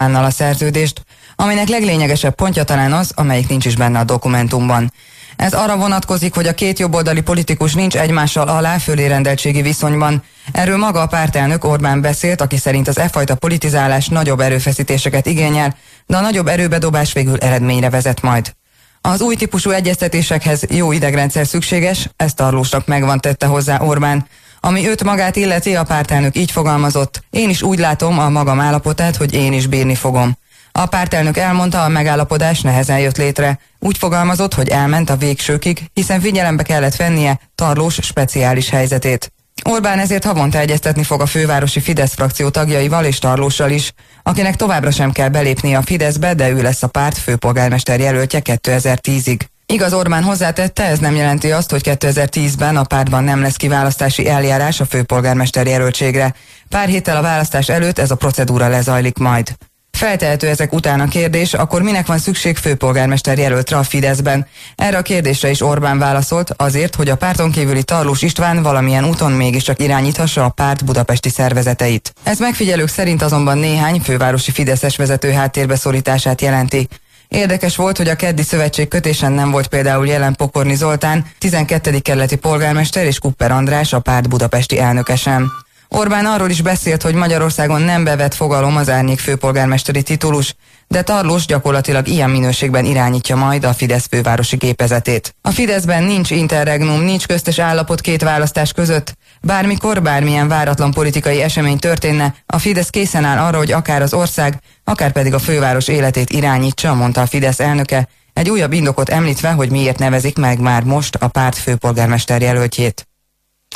Annal a szerződést, aminek leglényegesebb pontja talán az, amelyik nincs is benne a dokumentumban. Ez arra vonatkozik, hogy a két jobboldali politikus nincs egymással alá fölérendeltségi viszonyban. Erről maga a pártelnök Orbán beszélt, aki szerint az e fajta politizálás nagyobb erőfeszítéseket igényel, de a nagyobb erőbedobás végül eredményre vezet majd. Az új típusú egyeztetésekhez jó idegrendszer szükséges, ezt Arlósnak megvan tette hozzá Orbán. Ami őt magát illeti, a pártelnök így fogalmazott, én is úgy látom a magam állapotát, hogy én is bírni fogom. A pártelnök elmondta, a megállapodás nehezen jött létre. Úgy fogalmazott, hogy elment a végsőkig, hiszen figyelembe kellett vennie tarlós speciális helyzetét. Orbán ezért havonta egyeztetni fog a fővárosi Fidesz frakció tagjaival és Tarlóssal is, akinek továbbra sem kell belépnie a Fideszbe, de ő lesz a párt főpolgármester jelöltje 2010-ig. Igaz, Orbán hozzátette, ez nem jelenti azt, hogy 2010-ben a pártban nem lesz kiválasztási eljárás a főpolgármester jelöltségre. Pár héttel a választás előtt ez a procedúra lezajlik majd. Feltehető ezek után a kérdés, akkor minek van szükség főpolgármester jelöltre a Fideszben? Erre a kérdésre is Orbán válaszolt, azért, hogy a párton kívüli Tarlós István valamilyen úton mégiscsak irányíthassa a párt budapesti szervezeteit. Ez megfigyelők szerint azonban néhány fővárosi Fideszes vezető háttérbe szorítását jelenti. Érdekes volt, hogy a keddi szövetség kötésen nem volt például jelen Pokorni Zoltán, 12. kerületi polgármester és Kupper András, a párt budapesti elnöke sem. Orbán arról is beszélt, hogy Magyarországon nem bevett fogalom az árnyék főpolgármesteri titulus, de Tarlós gyakorlatilag ilyen minőségben irányítja majd a Fidesz fővárosi gépezetét. A Fideszben nincs interregnum, nincs köztes állapot két választás között. Bármikor, bármilyen váratlan politikai esemény történne, a Fidesz készen áll arra, hogy akár az ország, akár pedig a főváros életét irányítsa, mondta a Fidesz elnöke, egy újabb indokot említve, hogy miért nevezik meg már most a párt főpolgármester jelöltjét.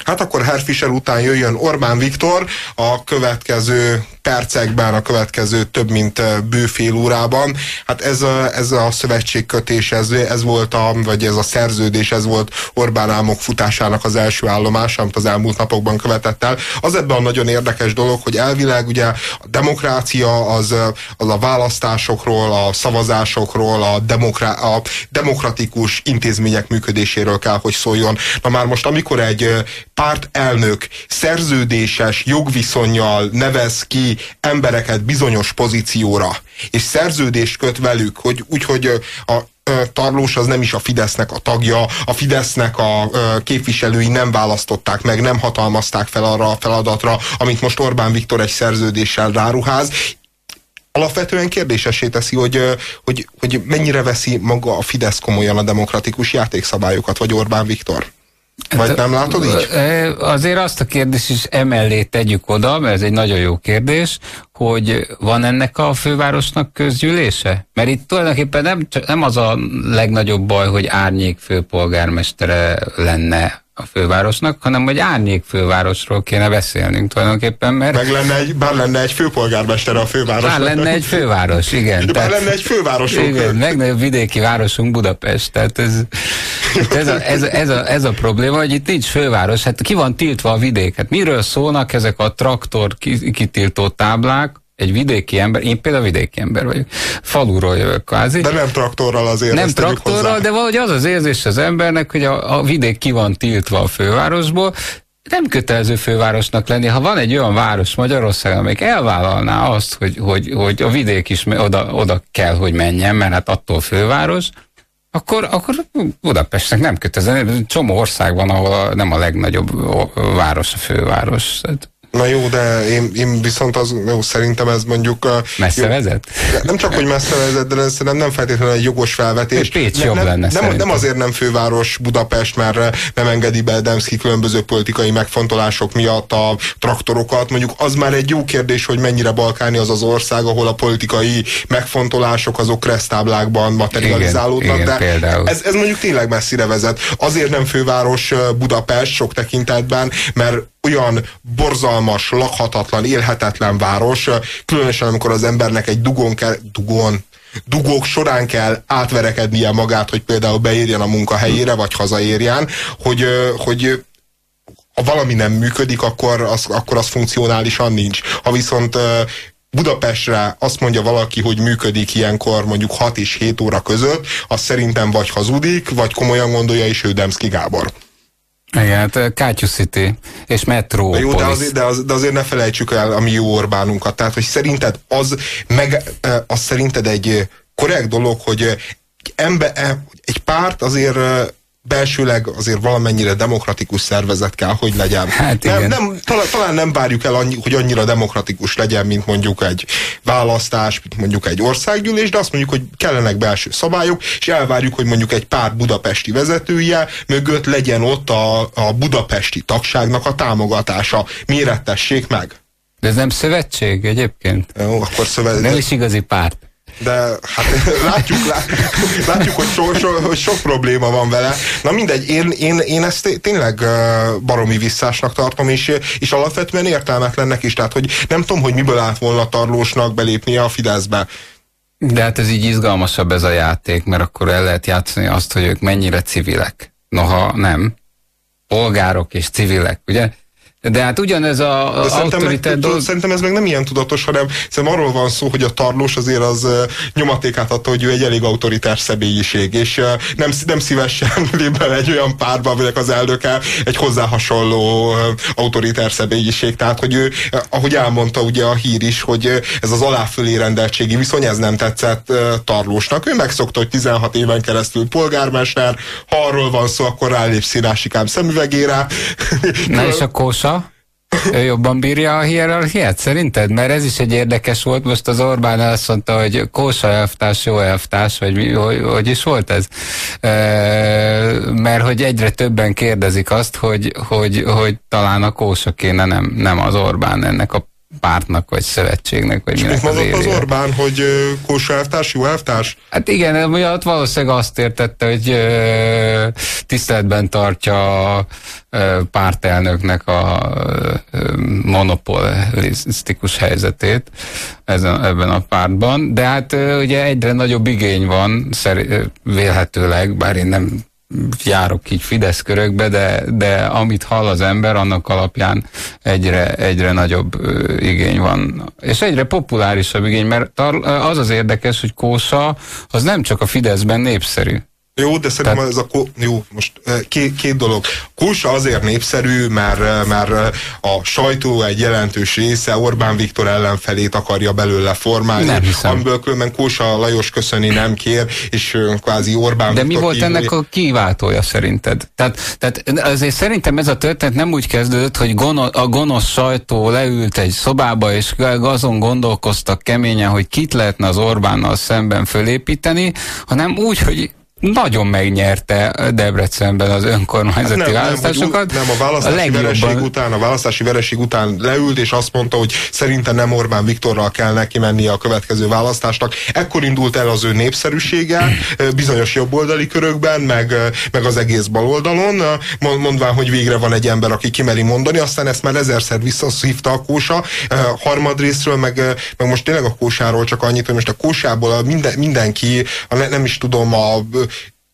Hát akkor Herfischer után jöjjön Orbán Viktor a következő percekben, a következő több mint bőfél órában. Hát ez a, ez a szövetségkötés, ez, ez volt a, vagy ez a szerződés, ez volt Orbán álmok futásának az első állomása, amit az elmúlt napokban követett el. Az ebben a nagyon érdekes dolog, hogy elvileg ugye a demokrácia az, az a választásokról, a szavazásokról, a, demokra, a demokratikus intézmények működéséről kell, hogy szóljon. Na már most, amikor egy pártelnök szerződéses jogviszonyjal nevez ki embereket bizonyos pozícióra, és szerződést köt velük, hogy úgyhogy a Tarlós az nem is a Fidesznek a tagja, a Fidesznek a képviselői nem választották meg, nem hatalmazták fel arra a feladatra, amit most Orbán Viktor egy szerződéssel ráruház, alapvetően kérdésesé teszi, hogy, hogy, hogy mennyire veszi maga a Fidesz komolyan a demokratikus játékszabályokat, vagy Orbán Viktor? Vagy nem látod így? Azért azt a kérdést is emellé tegyük oda, mert ez egy nagyon jó kérdés, hogy van ennek a fővárosnak közgyűlése? Mert itt tulajdonképpen nem, nem az a legnagyobb baj, hogy árnyék főpolgármestere lenne a fővárosnak, hanem hogy árnyék fővárosról kéne beszélnünk tulajdonképpen, mert... Meg lenne egy, bár lenne egy főpolgármester a főváros. Bár lenne egy főváros, igen. Bár tehát, lenne egy főváros. Igen, legnagyobb vidéki városunk Budapest, tehát ez, ez, a, ez, ez, a, ez a probléma, hogy itt nincs főváros, hát ki van tiltva a vidék, hát miről szólnak ezek a traktor kitiltó táblák, egy vidéki ember, én például vidéki ember vagyok, faluról jövök kvázi. De nem traktorral azért. Nem traktorral, de valahogy az az érzés az embernek, hogy a, a vidék ki van tiltva a fővárosból, nem kötelező fővárosnak lenni. Ha van egy olyan város Magyarországon, amelyik elvállalná azt, hogy, hogy, hogy a vidék is oda, oda kell, hogy menjen, mert hát attól főváros, akkor, akkor Budapestnek nem kötelező. Csomó ország van, ahol nem a legnagyobb város a főváros. Na jó, de én, én viszont az, jó, szerintem ez mondjuk... Messze jó, vezet? Nem csak, hogy messze vezet, de ez nem feltétlenül egy jogos felvetés. Pécs ne, jobb nem, lenne nem, nem azért nem főváros Budapest, mert nem engedi be Demszki különböző politikai megfontolások miatt a traktorokat. Mondjuk az már egy jó kérdés, hogy mennyire balkáni az az ország, ahol a politikai megfontolások azok kresztáblákban materializálódnak, igen, de igen, ez, ez mondjuk tényleg messzire vezet. Azért nem főváros Budapest sok tekintetben, mert olyan borzalmas, lakhatatlan, élhetetlen város, különösen amikor az embernek egy dugon kell, dugon, dugók során kell átverekednie magát, hogy például beérjen a munkahelyére, vagy hazaérjen, hogy, hogy ha valami nem működik, akkor az, akkor az funkcionálisan nincs. Ha viszont Budapestre azt mondja valaki, hogy működik ilyenkor mondjuk 6 és 7 óra között, az szerintem vagy hazudik, vagy komolyan gondolja, és ő Demszki Gábor. Igen, hát Kátyú City és Metro. Jó, de azért, de, az, de azért ne felejtsük el a mi jó Orbánunkat. Tehát, hogy szerinted az, meg, az szerinted egy korrekt dolog, hogy ember, egy párt azért belsőleg azért valamennyire demokratikus szervezet kell, hogy legyen. Hát nem, nem, talán, talán nem várjuk el, annyi, hogy annyira demokratikus legyen, mint mondjuk egy választás, mint mondjuk egy országgyűlés, de azt mondjuk, hogy kellenek belső szabályok, és elvárjuk, hogy mondjuk egy pár budapesti vezetője mögött legyen ott a, a budapesti tagságnak a támogatása. Mérettessék meg. De ez nem szövetség egyébként? Jó, akkor szövetség. Nem is igazi párt de hát [LAUGHS] látjuk, látjuk hogy, so, so, hogy sok probléma van vele. Na mindegy, én, én, én ezt tényleg baromi visszásnak tartom, és, és alapvetően értelmetlennek is. Tehát, hogy nem tudom, hogy miből állt volna tarlósnak belépnie a Fideszbe. De hát ez így izgalmasabb ez a játék, mert akkor el lehet játszani azt, hogy ők mennyire civilek. Noha nem. Polgárok és civilek, ugye? De hát ugyanez a De szerintem, meg, dolog... szerintem ez meg nem ilyen tudatos, hanem szerintem arról van szó, hogy a tarlós azért az nyomatékát adta, hogy ő egy elég autoritás személyiség, és nem, nem szívesen lép bele egy olyan párba, aminek az elnöke egy hozzá hasonló autoritás személyiség. Tehát, hogy ő, ahogy elmondta ugye a hír is, hogy ez az aláfölé rendeltségi viszony, ez nem tetszett tarlósnak. Ő megszokta, hogy 16 éven keresztül polgármester, ha arról van szó, akkor rálép színásikám szemüvegére. Na és a kósa? Ő jobban bírja a hierarchiát szerinted? Mert ez is egy érdekes volt, most az Orbán azt mondta, hogy Kósa elvtárs, jó elvtárs, vagy mi, hogy, hogy is volt ez? E, mert hogy egyre többen kérdezik azt, hogy, hogy, hogy talán a Kósa kéne, nem, nem az Orbán ennek a pártnak, vagy szövetségnek, vagy És mit mondott az Orbán, hogy Kósa elvtárs, jó elvtárs? Hát igen, miatt valószínűleg azt értette, hogy tiszteletben tartja a pártelnöknek a monopolisztikus helyzetét ezen, ebben a pártban, de hát ugye egyre nagyobb igény van, vélhetőleg, bár én nem járok így Fidesz körökbe, de, de amit hall az ember, annak alapján egyre, egyre nagyobb igény van. És egyre populárisabb igény, mert az az érdekes, hogy Kósa az nem csak a Fideszben népszerű. Jó, de szerintem Tehát... ez a jó, most két, két dolog. Kósa azért népszerű, mert, mert a sajtó egy jelentős része Orbán Viktor ellenfelét akarja belőle formálni, nem hiszem. amiből különben Kósa Lajos köszöni nem kér, és kvázi Orbán De Viktor mi volt kívül... ennek a kiváltója szerinted? Tehát, tehát azért szerintem ez a történet nem úgy kezdődött, hogy gonosz, a gonosz sajtó leült egy szobába, és azon gondolkoztak keményen, hogy kit lehetne az Orbánnal szemben fölépíteni, hanem úgy, hogy nagyon megnyerte Debrecenben az önkormányzati nem, választásokat. Nem, nem, a választási a vereség után, a választási vereség után leült, és azt mondta, hogy szerintem nem Orbán Viktorral kell neki menni a következő választásnak. Ekkor indult el az ő népszerűsége bizonyos jobboldali körökben, meg, meg az egész baloldalon, mondván, hogy végre van egy ember, aki kimeri mondani, aztán ezt már ezerszer visszaszívta a kósa. Harmadrésztről, meg, meg most tényleg a kósáról csak annyit, hogy most a kósából minden, mindenki, a, nem is tudom, a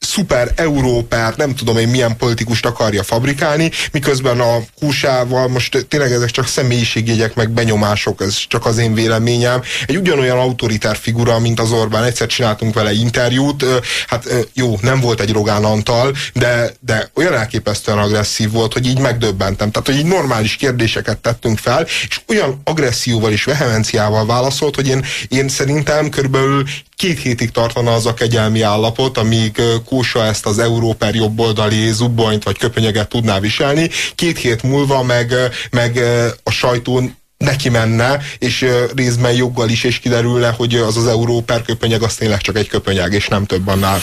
szuper európát, nem tudom én milyen politikust akarja fabrikálni, miközben a kúsával most tényleg ezek csak személyiségjegyek, meg benyomások, ez csak az én véleményem. Egy ugyanolyan autoritár figura, mint az Orbán, egyszer csináltunk vele interjút, hát jó, nem volt egy Rogán Antal, de, de olyan elképesztően agresszív volt, hogy így megdöbbentem. Tehát, hogy így normális kérdéseket tettünk fel, és olyan agresszióval és vehemenciával válaszolt, hogy én, én szerintem körülbelül két hétig tartana az a kegyelmi állapot, amíg Kósa ezt az európer jobboldali zubbonyt vagy köpenyeget tudná viselni. Két hét múlva meg, meg a sajtón neki menne, és részben joggal is, és kiderülne, hogy az az európer köpenyeg az tényleg csak egy köpenyeg, és nem több annál.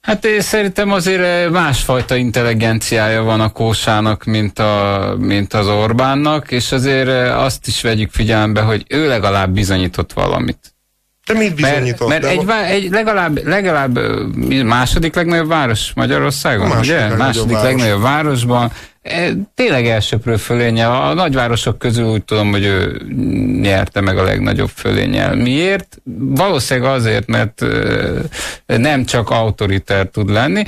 Hát én szerintem azért másfajta intelligenciája van a Kósának, mint, a, mint az Orbánnak, és azért azt is vegyük figyelembe, hogy ő legalább bizonyított valamit. De mit bizonyított? Mert, mert egy, egy legalább, legalább második legnagyobb város Magyarországon, a második ugye? Legnagyobb második város. legnagyobb városban. E, tényleg elsőprő fölénye. A nagyvárosok közül úgy tudom, hogy ő nyerte meg a legnagyobb fölényel. Miért? Valószínűleg azért, mert nem csak autoriter tud lenni.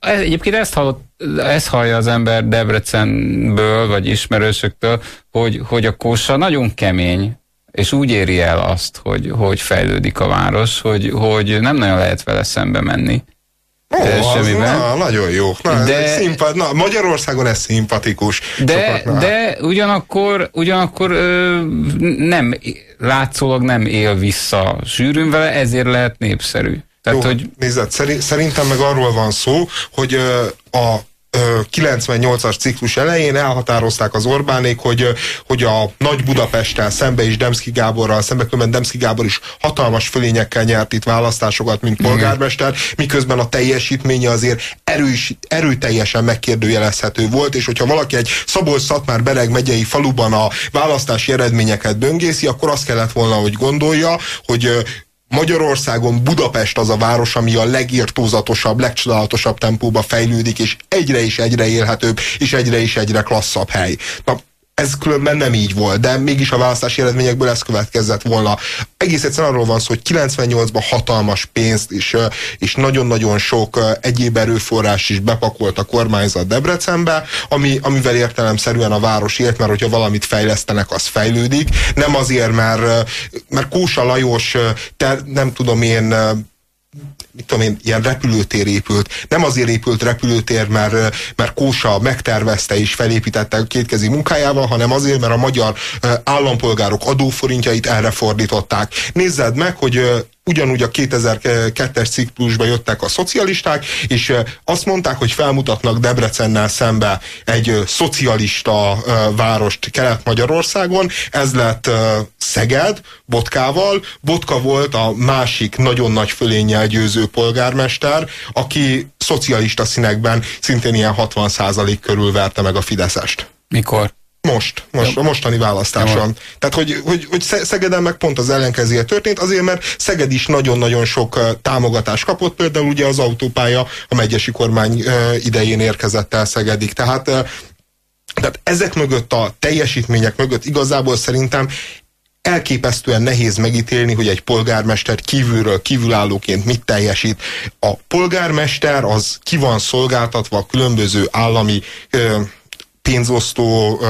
Egyébként ezt hallott ezt hallja az ember Debrecenből, vagy ismerősöktől, hogy, hogy a kósa nagyon kemény, és úgy éri el azt, hogy, hogy fejlődik a város, hogy, hogy nem nagyon lehet vele szembe menni. Ó, semmiben. Na, nagyon jó. Na, de, szimpat, na, Magyarországon ez szimpatikus. De, de ugyanakkor, ugyanakkor ö, nem, látszólag nem él vissza sűrűn vele, ezért lehet népszerű. Tehát, jó, hogy... nézd, szerintem meg arról van szó, hogy a 98-as ciklus elején elhatározták az Orbánék, hogy, hogy a Nagy Budapesttel szembe is Demszki Gáborral szembe, különben Demszki Gábor is hatalmas fölényekkel nyert itt választásokat, mint polgármester, miközben a teljesítménye azért erős, erőteljesen megkérdőjelezhető volt, és hogyha valaki egy Szabolcs-Szatmár Bereg megyei faluban a választási eredményeket böngészi, akkor azt kellett volna, hogy gondolja, hogy Magyarországon Budapest az a város, ami a legírtózatosabb, legcsodálatosabb tempóba fejlődik, és egyre is egyre élhetőbb, és egyre is egyre klasszabb hely. Na, ez különben nem így volt, de mégis a választási eredményekből ez következett volna. Egész egyszerűen arról van szó, hogy 98-ban hatalmas pénzt és, és nagyon-nagyon sok egyéb erőforrás is bepakolt a kormányzat Debrecenbe, ami, amivel értelemszerűen a város élt, mert hogyha valamit fejlesztenek, az fejlődik. Nem azért, mert, mert Kósa Lajos, te, nem tudom én, mit tudom én, ilyen repülőtér épült. Nem azért épült repülőtér, mert, mert Kósa megtervezte és felépítette kétkezi munkájával, hanem azért, mert a magyar állampolgárok adóforintjait erre fordították. Nézzed meg, hogy ugyanúgy a 2002-es ciklusba jöttek a szocialisták, és azt mondták, hogy felmutatnak Debrecennel szembe egy szocialista várost Kelet-Magyarországon, ez lett Szeged, Botkával. Botka volt a másik nagyon nagy fölénnyel győző polgármester, aki szocialista színekben szintén ilyen 60% körül verte meg a Fideszest. Mikor? Most, most a mostani választáson. Tehát, hogy, hogy, hogy Szegeden meg pont az ellenkezője történt, azért, mert Szeged is nagyon-nagyon sok támogatást kapott, például ugye az autópálya a megyesi kormány idején érkezett el Szegedig. Tehát, tehát ezek mögött a teljesítmények mögött igazából szerintem elképesztően nehéz megítélni, hogy egy polgármester kívülről kívülállóként mit teljesít. A polgármester az ki van szolgáltatva a különböző állami ö, pénzosztó,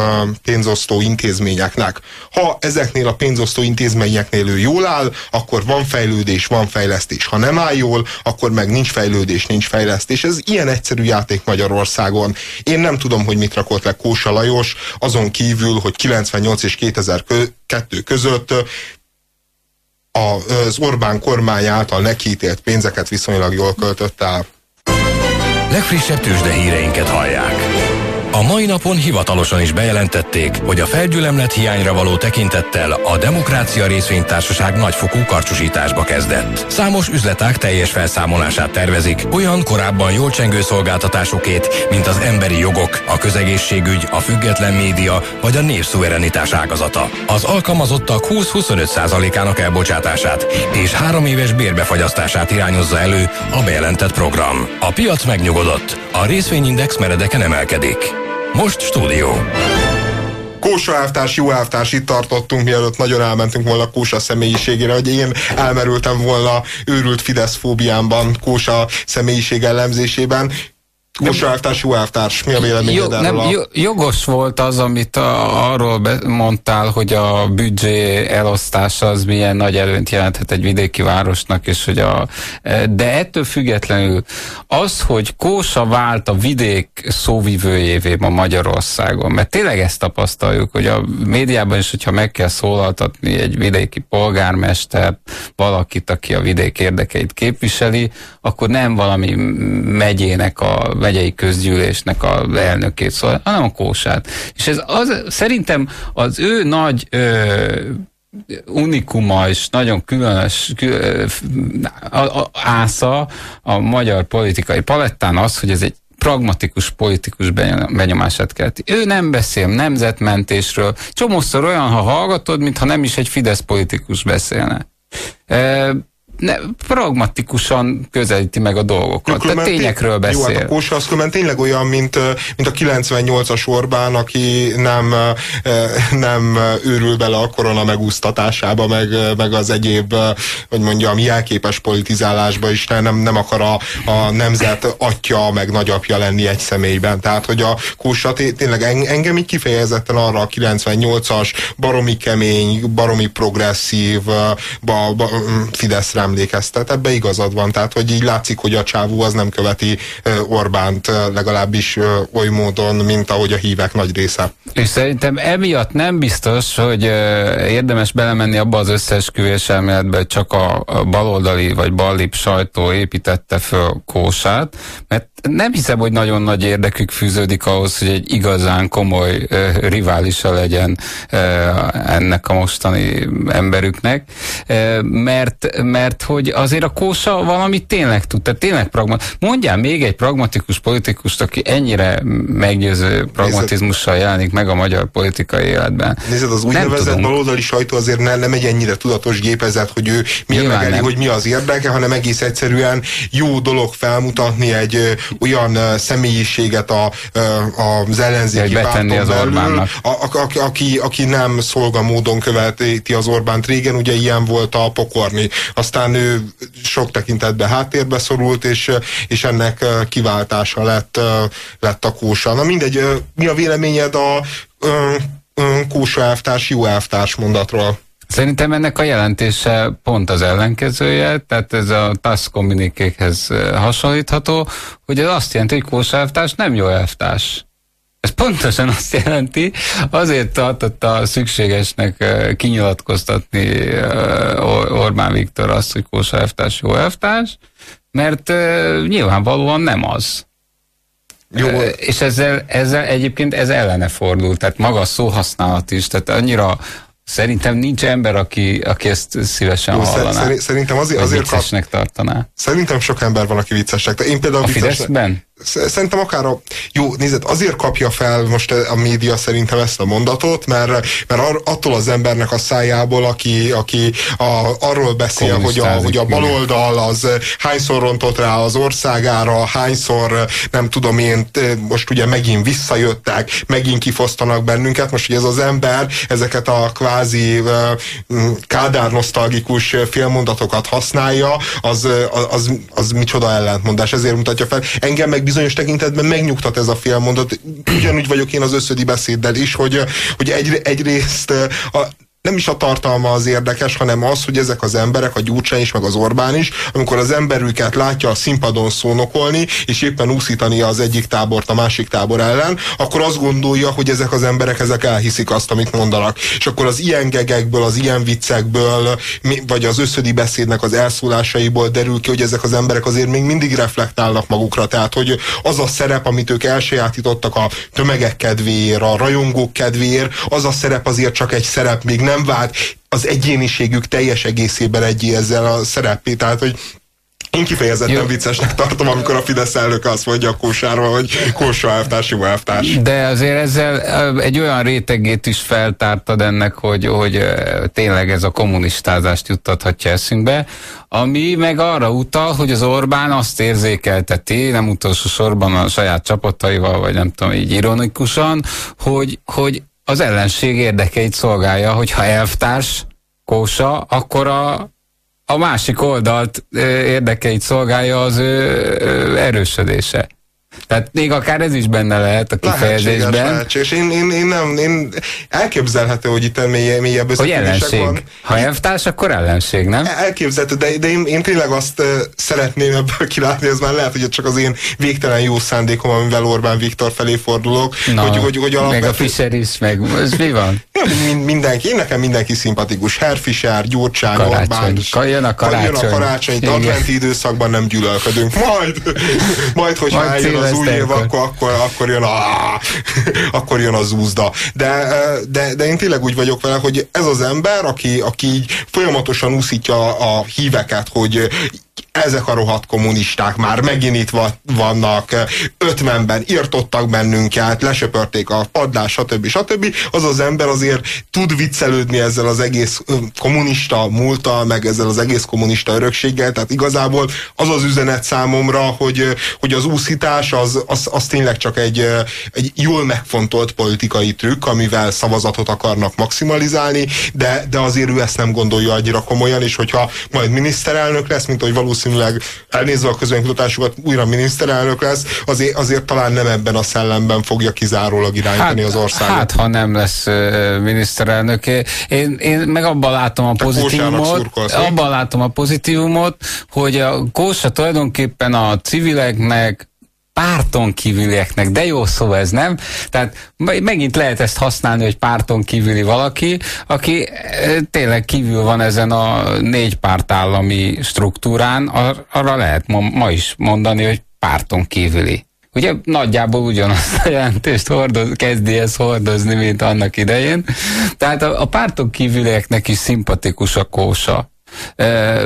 pénzosztó intézményeknek. Ha ezeknél a pénzosztó intézményeknél ő jól áll, akkor van fejlődés, van fejlesztés. Ha nem áll jól, akkor meg nincs fejlődés, nincs fejlesztés. Ez ilyen egyszerű játék Magyarországon. Én nem tudom, hogy mit rakott le Kósa Lajos, azon kívül, hogy 98 és 2002 között az Orbán kormány által nekítélt pénzeket viszonylag jól költött el. Legfrissebb tőzsde híreinket hallják. A mai napon hivatalosan is bejelentették, hogy a felgyülemlet hiányra való tekintettel a Demokrácia Részvénytársaság nagyfokú karcsúsításba kezdett. Számos üzletág teljes felszámolását tervezik, olyan korábban jól csengő szolgáltatásokét, mint az emberi jogok, a közegészségügy, a független média vagy a népszuverenitás ágazata. Az alkalmazottak 20-25%-ának elbocsátását és három éves bérbefagyasztását irányozza elő a bejelentett program. A piac megnyugodott, a részvényindex meredeken emelkedik. Most stúdió. Kósa elvtárs, jó elvtárs, itt tartottunk, mielőtt nagyon elmentünk volna Kósa személyiségére, hogy én elmerültem volna őrült Fidesz fóbiámban, Kósa személyiség ellenzésében. Kósa elvtárs, jó elvtárs, mi a véleményed Jó, nem, a... Jogos volt az, amit a, arról be, mondtál, hogy a büdzsé elosztása az milyen nagy előnyt jelenthet egy vidéki városnak, és hogy a, de ettől függetlenül az, hogy Kósa vált a vidék szóvivőjévé ma Magyarországon, mert tényleg ezt tapasztaljuk, hogy a médiában is, hogyha meg kell szólaltatni egy vidéki polgármester, valakit, aki a vidék érdekeit képviseli, akkor nem valami megyének a megyei közgyűlésnek a elnökét szól, hanem a kósát. És ez az, szerintem az ő nagy ö, unikuma és nagyon különös a, a, ásza a magyar politikai palettán az, hogy ez egy pragmatikus politikus benyomását kelti. Ő nem beszél nemzetmentésről, csomószor olyan, ha hallgatod, mintha nem is egy Fidesz politikus beszélne ne, pragmatikusan közelíti meg a dolgokat. Tehát tényekről beszél. Jó, hát a Kósa az különben tényleg olyan, mint, mint a 98-as Orbán, aki nem, nem őrül bele a korona megúsztatásába, meg, meg az egyéb, hogy mondjam, jelképes politizálásba is, nem, nem akar a, a nemzet atya, meg nagyapja lenni egy személyben. Tehát, hogy a Kósa tényleg engem így kifejezetten arra a 98-as baromi kemény, baromi progresszív, ba, ba, Fideszre emlékeztet, ebbe igazad van, tehát hogy így látszik, hogy a csávú az nem követi Orbánt legalábbis oly módon, mint ahogy a hívek nagy része. És szerintem emiatt nem biztos, hogy érdemes belemenni abba az összeesküvés elméletbe, hogy csak a baloldali vagy ballip sajtó építette föl Kósát, mert nem hiszem, hogy nagyon nagy érdekük fűződik ahhoz, hogy egy igazán komoly uh, riválisa legyen uh, ennek a mostani emberüknek, uh, mert, mert hogy azért a Kósa valamit tényleg tud, tehát tényleg pragmat. Mondjál még egy pragmatikus politikust, aki ennyire meggyőző pragmatizmussal jelenik meg a magyar politikai életben. Nézd, az úgynevezett baloldali sajtó azért ne, nem egy ennyire tudatos gépezet, hogy ő mérlegeli, hogy mi az érdeke, hanem egész egyszerűen jó dolog felmutatni egy olyan személyiséget a, a, az ellenzéki párton az belül, a, a, a, aki, aki nem szolga módon követi az Orbánt. Régen ugye ilyen volt a pokorni. Aztán ő sok tekintetben háttérbe szorult, és, és ennek kiváltása lett, lett a kósa. Na mindegy, mi a véleményed a kósa elvtárs, jó elvtárs mondatról? Szerintem ennek a jelentése pont az ellenkezője, tehát ez a TASZ kommunikékhez hasonlítható, hogy ez azt jelenti, hogy Kósa elvtárs nem jó elvtárs. Ez pontosan azt jelenti, azért tartotta szükségesnek kinyilatkoztatni Orbán Viktor azt, hogy Kósa elvtárs jó elvtárs, mert nyilvánvalóan nem az. Jó. És ezzel, ezzel egyébként ez ellene fordul, tehát maga a szóhasználat is, tehát annyira Szerintem nincs ember, aki, aki ezt szívesen Jó, hallaná. Szerintem azért, azért viccesnek kap... tartaná. Szerintem sok ember van, aki viccesnek. Én például a Fideszben? Szerintem akár a, jó, nézd, azért kapja fel most a média szerintem ezt a mondatot, mert, mert attól az embernek a szájából, aki, aki a, arról beszél, hogy a, hogy a baloldal az hányszor rontott rá az országára, hányszor nem tudom én, most ugye megint visszajöttek, megint kifosztanak bennünket, most hogy ez az ember ezeket a kvázi kádár nosztalgikus félmondatokat használja, az, az, az, az micsoda ellentmondás, ezért mutatja fel. Engem meg bizonyos tekintetben megnyugtat ez a félmondat. Ugyanúgy vagyok én az összödi beszéddel is, hogy, hogy egy, egyrészt a, nem is a tartalma az érdekes, hanem az, hogy ezek az emberek, a Gyurcsány is, meg az Orbán is, amikor az emberüket látja a színpadon szónokolni, és éppen úszítani az egyik tábort a másik tábor ellen, akkor azt gondolja, hogy ezek az emberek ezek elhiszik azt, amit mondanak. És akkor az ilyen gegekből, az ilyen viccekből, vagy az összödi beszédnek az elszólásaiból derül ki, hogy ezek az emberek azért még mindig reflektálnak magukra. Tehát, hogy az a szerep, amit ők elsajátítottak a tömegek kedvéért, a rajongók kedvéért, az a szerep azért csak egy szerep, még nem vált az egyéniségük teljes egészében egy ezzel a szerepé. Tehát, hogy én kifejezetten jó. viccesnek tartom, amikor a Fidesz elnök azt mondja a kósárva, hogy kósa elvtárs, jó elvtárs. De azért ezzel egy olyan rétegét is feltártad ennek, hogy, hogy tényleg ez a kommunistázást juttathatja eszünkbe, ami meg arra utal, hogy az Orbán azt érzékelteti, nem utolsó sorban a saját csapataival, vagy nem tudom, így ironikusan, hogy, hogy az ellenség érdekeit szolgálja, hogyha elvtárs kósa, akkor a, a másik oldalt érdekeit szolgálja az ő erősödése. Tehát még akár ez is benne lehet a kifejezésben. Lehetséges, lehetséges. Én, én, én, nem, én elképzelhető, hogy itt mélyebb, mélyebb Hogy ellenség. Van. Ha elvtárs, akkor ellenség, nem? Elképzelhető, de, de én, én tényleg azt szeretném ebből kilátni, ez már lehet, hogy csak az én végtelen jó szándékom, amivel Orbán Viktor felé fordulok. Na, hogy, hogy, hogy alapvető... meg a Fischer is, meg ez mi van? Mind, mindenki, nekem mindenki szimpatikus. Herr Fischer, Gyurcsány, karácsony. Orbán. Jön a karácsony. Jön a karácsony. Adventi időszakban nem gyűlölködünk. Majd, majd hogyha majd eljön az új év, akkor, akkor, akkor, jön a, akkor jön az úzda. De, de, de én tényleg úgy vagyok vele, hogy ez az ember, aki, aki így folyamatosan úszítja a híveket, hogy ezek a rohadt kommunisták már megint itt vannak, ötvenben írtottak bennünket, lesöpörték a padlás, stb. stb. Az az ember azért tud viccelődni ezzel az egész kommunista múltal, meg ezzel az egész kommunista örökséggel, tehát igazából az az üzenet számomra, hogy, hogy az úszítás az, az, az tényleg csak egy, egy jól megfontolt politikai trükk, amivel szavazatot akarnak maximalizálni, de, de azért ő ezt nem gondolja annyira komolyan, és hogyha majd miniszterelnök lesz, mint hogy valószínűleg elnézve a közönkutatásokat újra miniszterelnök lesz, azért, azért talán nem ebben a szellemben fogja kizárólag irányítani hát, az országot. Hát, ha nem lesz uh, miniszterelnök, én, én meg abban látom a pozitívumot, abban látom a pozitívumot, hogy a Kósa tulajdonképpen a civileknek párton kívülieknek, de jó szó ez, nem? Tehát megint lehet ezt használni, hogy párton kívüli valaki, aki eh, tényleg kívül van ezen a négy pártállami struktúrán, ar arra lehet ma, ma is mondani, hogy párton kívüli. Ugye nagyjából ugyanazt a jelentést hordoz, kezdi ezt hordozni, mint annak idején. Tehát a, a pártok kívülieknek is szimpatikus a kósa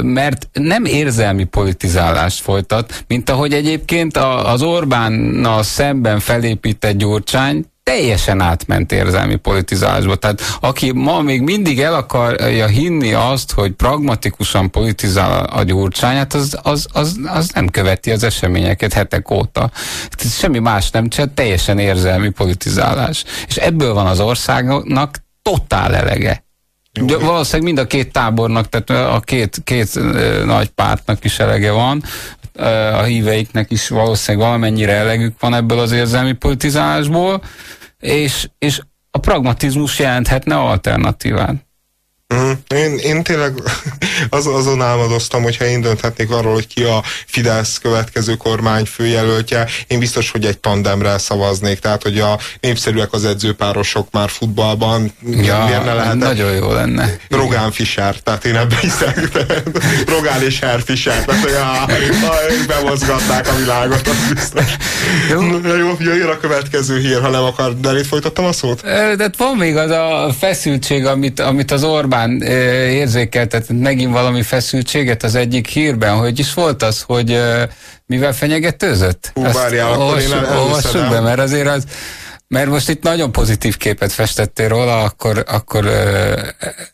mert nem érzelmi politizálást folytat, mint ahogy egyébként az Orbánnal szemben felépített Gyurcsány teljesen átment érzelmi politizálásba. Tehát aki ma még mindig el akarja hinni azt, hogy pragmatikusan politizál a gyurcsányát, az, az, az, az nem követi az eseményeket hetek óta. Semmi más nem csinál, teljesen érzelmi politizálás. És ebből van az országnak totál elege. Jó, valószínűleg mind a két tábornak, tehát a két, két nagy pártnak is elege van, a híveiknek is valószínűleg valamennyire elegük van ebből az érzelmi politizálásból, és, és a pragmatizmus jelenthetne alternatívát. Mm, én, én tényleg [LAUGHS] az, azon álmodoztam, hogyha én dönthetnék arról, hogy ki a Fidesz következő kormány főjelöltje, én biztos, hogy egy tandemre szavaznék, tehát hogy a népszerűek az edzőpárosok már futballban, ja, miért ne lehet? Nagyon jó lenne. Rogán Fischer, tehát én ebben hiszek. [LAUGHS] Rogán és Herr Fischer, tehát hogy a, a, bemozgatnák a világot, az biztos. Jó. jó, jöjjön a következő hír, ha nem akar, de itt folytattam a szót? De van még az a feszültség, amit, amit az Orbán Orbán érzékeltetett megint valami feszültséget az egyik hírben, hogy is volt az, hogy mivel fenyegetőzött? Hú, várjál, akkor én olvassuk be, mert azért az, mert most itt nagyon pozitív képet festettél róla, akkor, akkor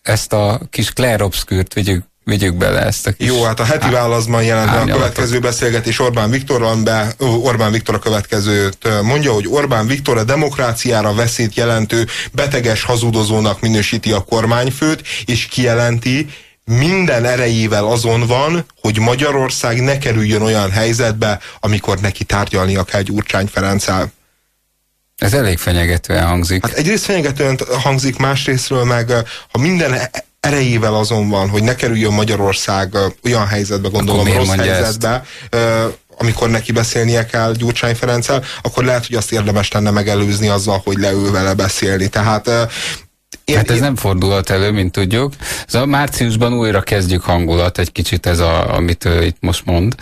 ezt a kis Claire Obscure-t vigyük vigyük bele ezt a kis Jó, hát a heti válaszban jelent a következő beszélgetés Orbán Viktorral, be, Orbán Viktor a következőt mondja, hogy Orbán Viktor a demokráciára veszélyt jelentő beteges hazudozónak minősíti a kormányfőt, és kijelenti, minden erejével azon van, hogy Magyarország ne kerüljön olyan helyzetbe, amikor neki tárgyalnia kell Gyurcsány Ferenccel. Ez elég fenyegetően hangzik. Hát egyrészt fenyegetően hangzik, másrésztről meg, ha minden erejével azon van, hogy ne kerüljön Magyarország olyan helyzetbe, gondolom rossz helyzetbe, ezt? amikor neki beszélnie kell Gyurcsány Ferenccel, akkor lehet, hogy azt érdemes lenne megelőzni azzal, hogy leül vele beszélni. Tehát én, hát ez én... nem fordulhat elő, mint tudjuk. Ez a márciusban újra kezdjük hangulat, egy kicsit ez, a, amit ő itt most mond.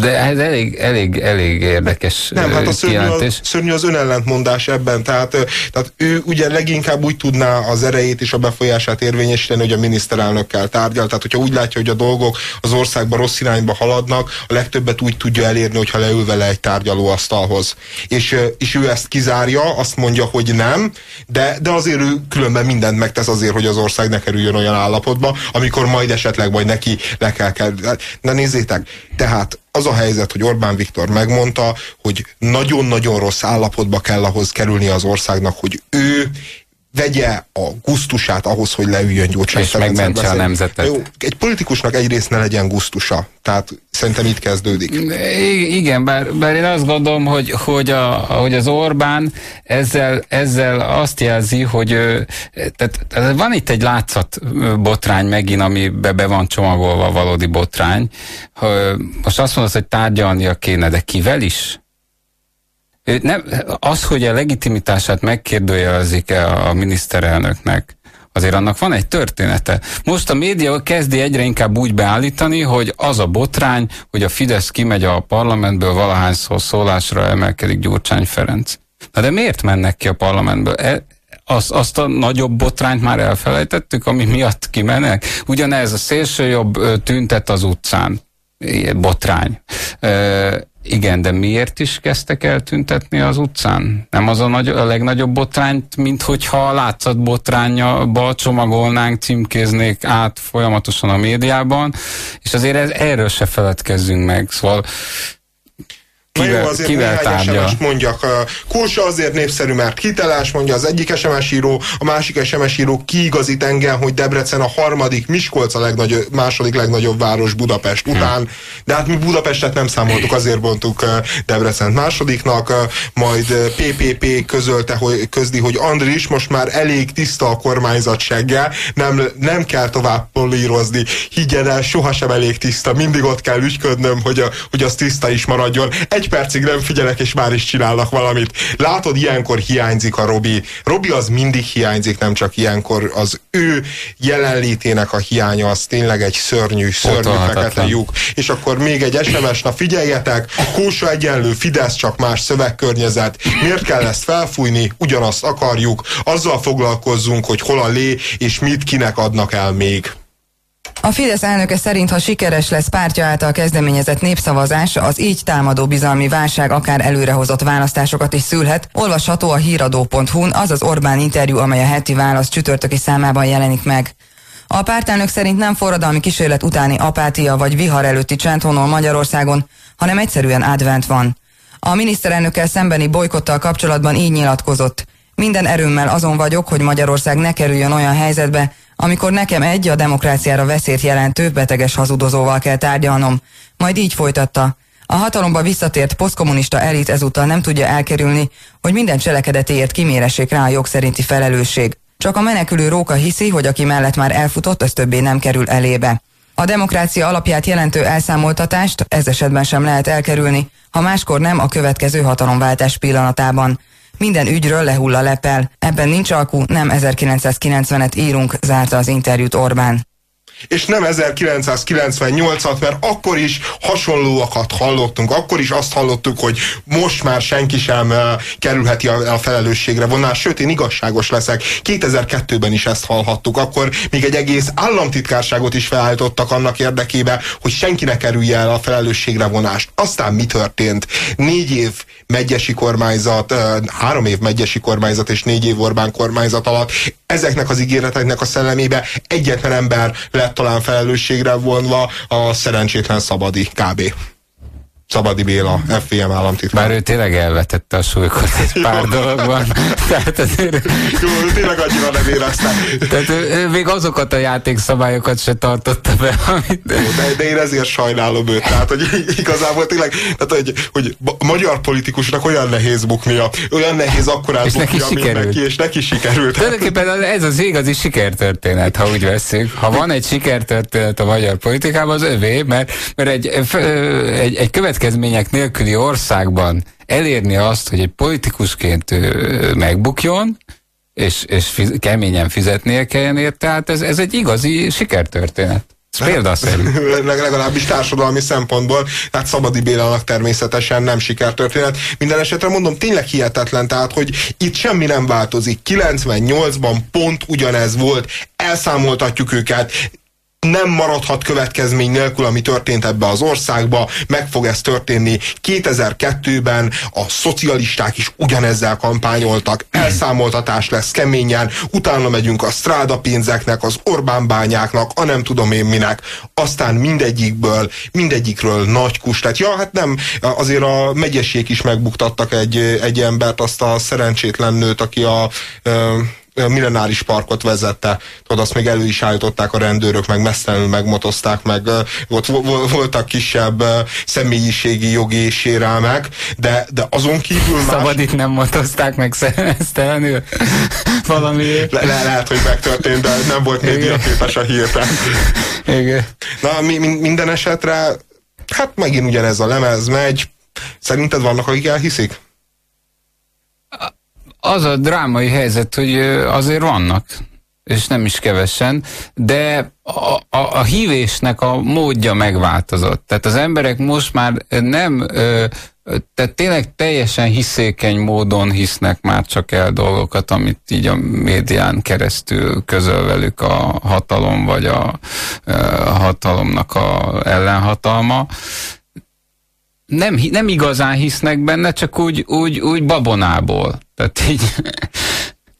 De ez elég, elég, elég érdekes Nem, hát a szörnyű, az, szörnyű az önellentmondás ebben. Tehát, tehát ő ugye leginkább úgy tudná az erejét és a befolyását érvényesíteni, hogy a miniszterelnökkel tárgyal. Tehát, hogyha úgy látja, hogy a dolgok az országban rossz irányba haladnak, a legtöbbet úgy tudja elérni, hogyha leül vele egy tárgyalóasztalhoz. És, és ő ezt kizárja, azt mondja, hogy nem, de de, azért ő különben mindent megtesz azért, hogy az ország ne kerüljön olyan állapotba, amikor majd esetleg majd neki le kell kell. Na nézzétek, tehát az a helyzet, hogy Orbán Viktor megmondta, hogy nagyon-nagyon rossz állapotba kell ahhoz kerülni az országnak, hogy ő vegye a gusztusát ahhoz, hogy leüljön Gyurcsány És megmentse a nemzetet. Jó, egy politikusnak egyrészt ne legyen gusztusa. Tehát szerintem itt kezdődik. I igen, bár, bár én azt gondolom, hogy, hogy, a, hogy az Orbán ezzel, ezzel azt jelzi, hogy tehát, tehát van itt egy látszat botrány megint, amibe be van csomagolva a valódi botrány. Most azt mondod, hogy tárgyalnia kéne, de kivel is? Nem, az, hogy a legitimitását megkérdőjelezik-e a miniszterelnöknek, azért annak van egy története. Most a média kezdi egyre inkább úgy beállítani, hogy az a botrány, hogy a Fidesz kimegy a parlamentből, valahányszor szólásra emelkedik Gyurcsány Ferenc. Na de miért mennek ki a parlamentből? E, az, azt a nagyobb botrányt már elfelejtettük, ami miatt kimennek? Ugyanez a szélsőjobb tüntet az utcán. Botrány. Igen, de miért is kezdtek el tüntetni az utcán? Nem az a, nagy, a legnagyobb botrányt, mint hogyha a látszat botrányba csomagolnánk, címkéznék át folyamatosan a médiában, és azért ez, erről se feledkezzünk meg. Szóval Kivel, Na jó, azért kivel néhány sms mondjak. Kulsa azért népszerű, mert hiteles, mondja az egyik SMS író, a másik SMS író kiigazít engem, hogy Debrecen a harmadik, Miskolc a legnagyobb, második legnagyobb város Budapest hm. után. De hát mi Budapestet nem számoltuk, azért bontuk Debrecen másodiknak, majd PPP közölte, hogy, közdi, hogy Andris most már elég tiszta a kormányzat seggel, nem, nem kell tovább polírozni. Higgyen el, sohasem elég tiszta, mindig ott kell ügyködnöm, hogy, a, hogy az tiszta is maradjon. Egy percig nem figyelek, és már is csinálnak valamit. Látod, ilyenkor hiányzik a Robi. Robi az mindig hiányzik, nem csak ilyenkor. Az ő jelenlétének a hiánya az tényleg egy szörnyű, szörnyű fekete lyuk. És akkor még egy SMS, na figyeljetek, Kósa egyenlő, Fidesz csak más szövegkörnyezet. Miért kell ezt felfújni? Ugyanazt akarjuk. Azzal foglalkozzunk, hogy hol a lé, és mit kinek adnak el még. A Fidesz elnöke szerint, ha sikeres lesz pártja által kezdeményezett népszavazás, az így támadó bizalmi válság akár előrehozott választásokat is szülhet. Olvasható a híradó.hu-n az az Orbán interjú, amely a heti válasz csütörtöki számában jelenik meg. A pártelnök szerint nem forradalmi kísérlet utáni apátia vagy vihar előtti csend honol Magyarországon, hanem egyszerűen advent van. A miniszterelnökkel szembeni bolykottal kapcsolatban így nyilatkozott. Minden erőmmel azon vagyok, hogy Magyarország ne kerüljön olyan helyzetbe, amikor nekem egy a demokráciára veszélyt jelentő beteges hazudozóval kell tárgyalnom. Majd így folytatta. A hatalomba visszatért posztkommunista elit ezúttal nem tudja elkerülni, hogy minden cselekedetéért kiméressék rá a jog szerinti felelősség. Csak a menekülő róka hiszi, hogy aki mellett már elfutott, az többé nem kerül elébe. A demokrácia alapját jelentő elszámoltatást ez esetben sem lehet elkerülni, ha máskor nem a következő hatalomváltás pillanatában. Minden ügyről lehull a lepel. Ebben nincs alkú, nem 1990-et írunk, zárta az interjút Orbán. és nem 1998-at, mert akkor is hasonlóakat hallottunk, akkor is azt hallottuk, hogy most már senki sem kerülheti a, a felelősségre vonás, sőt én igazságos leszek. 2002-ben is ezt hallhattuk, akkor még egy egész államtitkárságot is felállítottak annak érdekében, hogy senki ne kerülje el a felelősségre vonást. Aztán mi történt? Négy év megyesi kormányzat, három év megyesi kormányzat és négy év Orbán kormányzat alatt ezeknek az ígéreteknek a szellemébe egyetlen ember lett talán felelősségre vonva a szerencsétlen Szabadi kb. Szabadi Béla, FVM államtitkár. Bár ő tényleg elvetette a súlykot egy pár dologban. [LAUGHS] Tehát azért... Jó, tényleg annyira nem érezte. Tehát ő, még azokat a játékszabályokat se tartotta be, amit... Jó, de, de én ezért sajnálom őt. Tehát, hogy igazából tényleg, tehát, hogy, hogy magyar politikusnak olyan nehéz buknia, olyan nehéz akkor és neki sikerült. neki, és neki sikerült. Tulajdonképpen ez az igazi sikertörténet, ha úgy veszünk. Ha van egy sikertörténet a magyar politikában, az övé, mert, mert egy, egy, egy követ következmények nélküli országban elérni azt, hogy egy politikusként megbukjon, és, és fiz, keményen fizetnie kelljen érte, tehát ez, ez egy igazi sikertörténet. Ez példaszerű. [LAUGHS] Legalábbis társadalmi szempontból, tehát Szabadi Bélának természetesen nem sikertörténet. Minden esetre mondom, tényleg hihetetlen, tehát, hogy itt semmi nem változik. 98-ban pont ugyanez volt, elszámoltatjuk őket, nem maradhat következmény nélkül, ami történt ebbe az országba, meg fog ez történni. 2002-ben a szocialisták is ugyanezzel kampányoltak, elszámoltatás lesz keményen, utána megyünk a stráda pénzeknek, az Orbán bányáknak, a nem tudom én minek, aztán mindegyikből, mindegyikről nagy kus. Tehát ja, hát nem, azért a megyesék is megbuktattak egy, egy embert, azt a szerencsétlen nőt, aki a millenáris parkot vezette, tudod, azt még elő is állították a rendőrök, meg messzelenül megmotozták, meg ott voltak kisebb személyiségi jogi sérelmek, de, de azon kívül más... Szabad itt nem motozták meg mesztelenül [LAUGHS] valami. Le, le, lehet, hogy megtörtént, de nem volt médiaképes a hírten. Igen. Na, mi, minden esetre, hát megint ugyanez a lemez megy. Szerinted vannak, akik elhiszik? Az a drámai helyzet, hogy azért vannak, és nem is kevesen, de a, a, a hívésnek a módja megváltozott. Tehát az emberek most már nem, tehát tényleg teljesen hiszékeny módon hisznek már csak el dolgokat, amit így a médián keresztül közöl velük a hatalom, vagy a, a hatalomnak a ellenhatalma nem, nem igazán hisznek benne, csak úgy, úgy, úgy babonából. Tehát így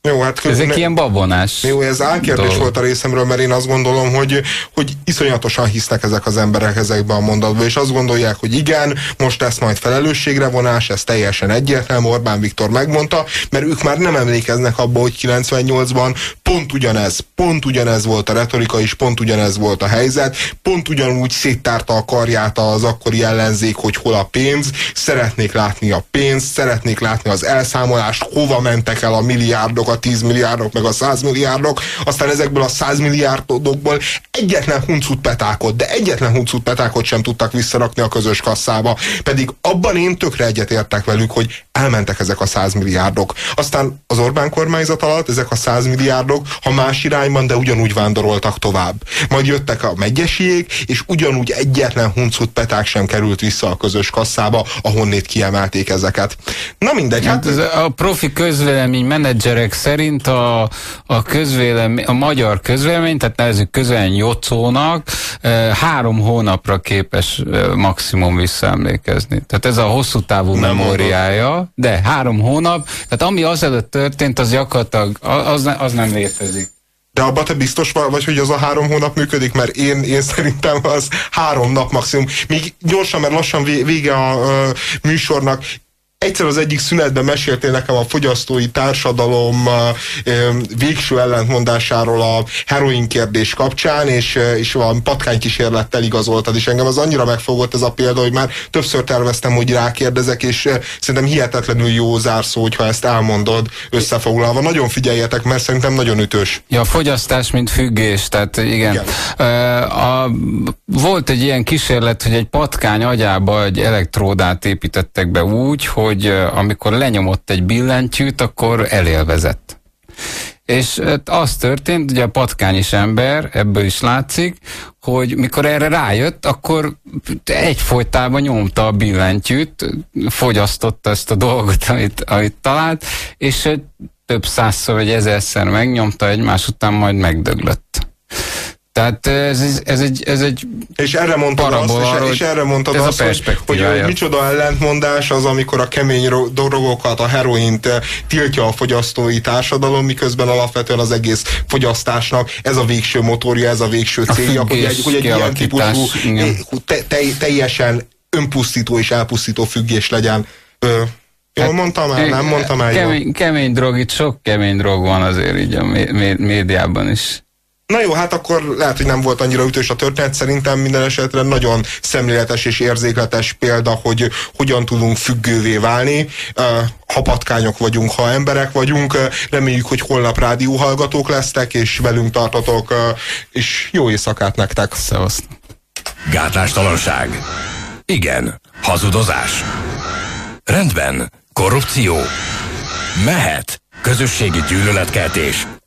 jó, hát Ezek ne, ilyen babonás. Jó, ez álkérdés dolog. volt a részemről, mert én azt gondolom, hogy, hogy iszonyatosan hisznek ezek az emberek ezekben a mondatban, és azt gondolják, hogy igen, most lesz majd felelősségre vonás, ez teljesen egyértelmű, Orbán Viktor megmondta, mert ők már nem emlékeznek abba, hogy 98-ban pont ugyanez, pont ugyanez volt a retorika, és pont ugyanez volt a helyzet, pont ugyanúgy széttárta a karját az akkori ellenzék, hogy hol a pénz, szeretnék látni a pénzt, szeretnék látni az elszámolást, hova mentek el a milliárdok, a 10 milliárdok, meg a 100 milliárdok, aztán ezekből a 100 milliárdokból egyetlen huncut petákot, de egyetlen huncut petákot sem tudtak visszarakni a közös kasszába, pedig abban én tökre egyetértek velük, hogy elmentek ezek a 100 milliárdok. Aztán az Orbán kormányzat alatt ezek a 100 milliárdok, ha más irányban, de ugyanúgy vándoroltak tovább. Majd jöttek a megyesiek, és ugyanúgy egyetlen huncut peták sem került vissza a közös kasszába, ahonnét kiemelték ezeket. Na mindegy. Hát, hát a profi közvélemény menedzserek szerint a, a, közvélemény, a magyar közvélemény, tehát nevezük közvélemény jocónak, három hónapra képes maximum visszaemlékezni. Tehát ez a hosszú távú Nem memóriája, mondod. de három hónap, tehát ami azelőtt történt, az gyakorlatilag az, az nem létezik. De abban te biztos vagy, hogy az a három hónap működik, mert én, én szerintem az három nap maximum. Még gyorsan, mert lassan vége a, a műsornak egyszer az egyik szünetben meséltél nekem a fogyasztói társadalom végső ellentmondásáról a heroin kérdés kapcsán, és, és van patkánykísérlettel igazoltad, és engem az annyira megfogott ez a példa, hogy már többször terveztem, hogy rákérdezek, és szerintem hihetetlenül jó zárszó, hogyha ezt elmondod összefoglalva. Nagyon figyeljetek, mert szerintem nagyon ütős. Ja, a fogyasztás, mint függés, tehát igen. igen. A, a, volt egy ilyen kísérlet, hogy egy patkány agyába egy elektródát építettek be úgy, hogy hogy amikor lenyomott egy billentyűt, akkor elélvezett. És az történt, ugye a patkányis ember, ebből is látszik, hogy mikor erre rájött, akkor egyfolytában nyomta a billentyűt, fogyasztotta ezt a dolgot, amit, amit talált, és több százszor vagy ezerszer megnyomta, egymás után majd megdöglött. Tehát ez, ez, egy, ez egy És erre mondtad azt, és, és erre mondtad ez azt, hogy, hogy, hogy micsoda ellentmondás az, amikor a kemény drogokat, a heroint tiltja a fogyasztói társadalom, miközben alapvetően az egész fogyasztásnak ez a végső motorja, ez a végső célja, a hogy egy, hogy egy ilyen típusú, te, te, teljesen önpusztító és elpusztító függés legyen. Ö, Jól hát, mondtam el, nem mondtam el kemény, kemény drog, itt sok kemény drog van azért így a médiában is. Na jó, hát akkor lehet, hogy nem volt annyira ütős a történet, szerintem minden esetre nagyon szemléletes és érzékletes példa, hogy hogyan tudunk függővé válni. Ha patkányok vagyunk, ha emberek vagyunk, reméljük, hogy holnap rádióhallgatók lesztek, és velünk tartatok, és jó éjszakát nektek. Szevasztok. Gátlástalanság. Igen. Hazudozás. Rendben. Korrupció. Mehet. Közösségi gyűlöletkeltés.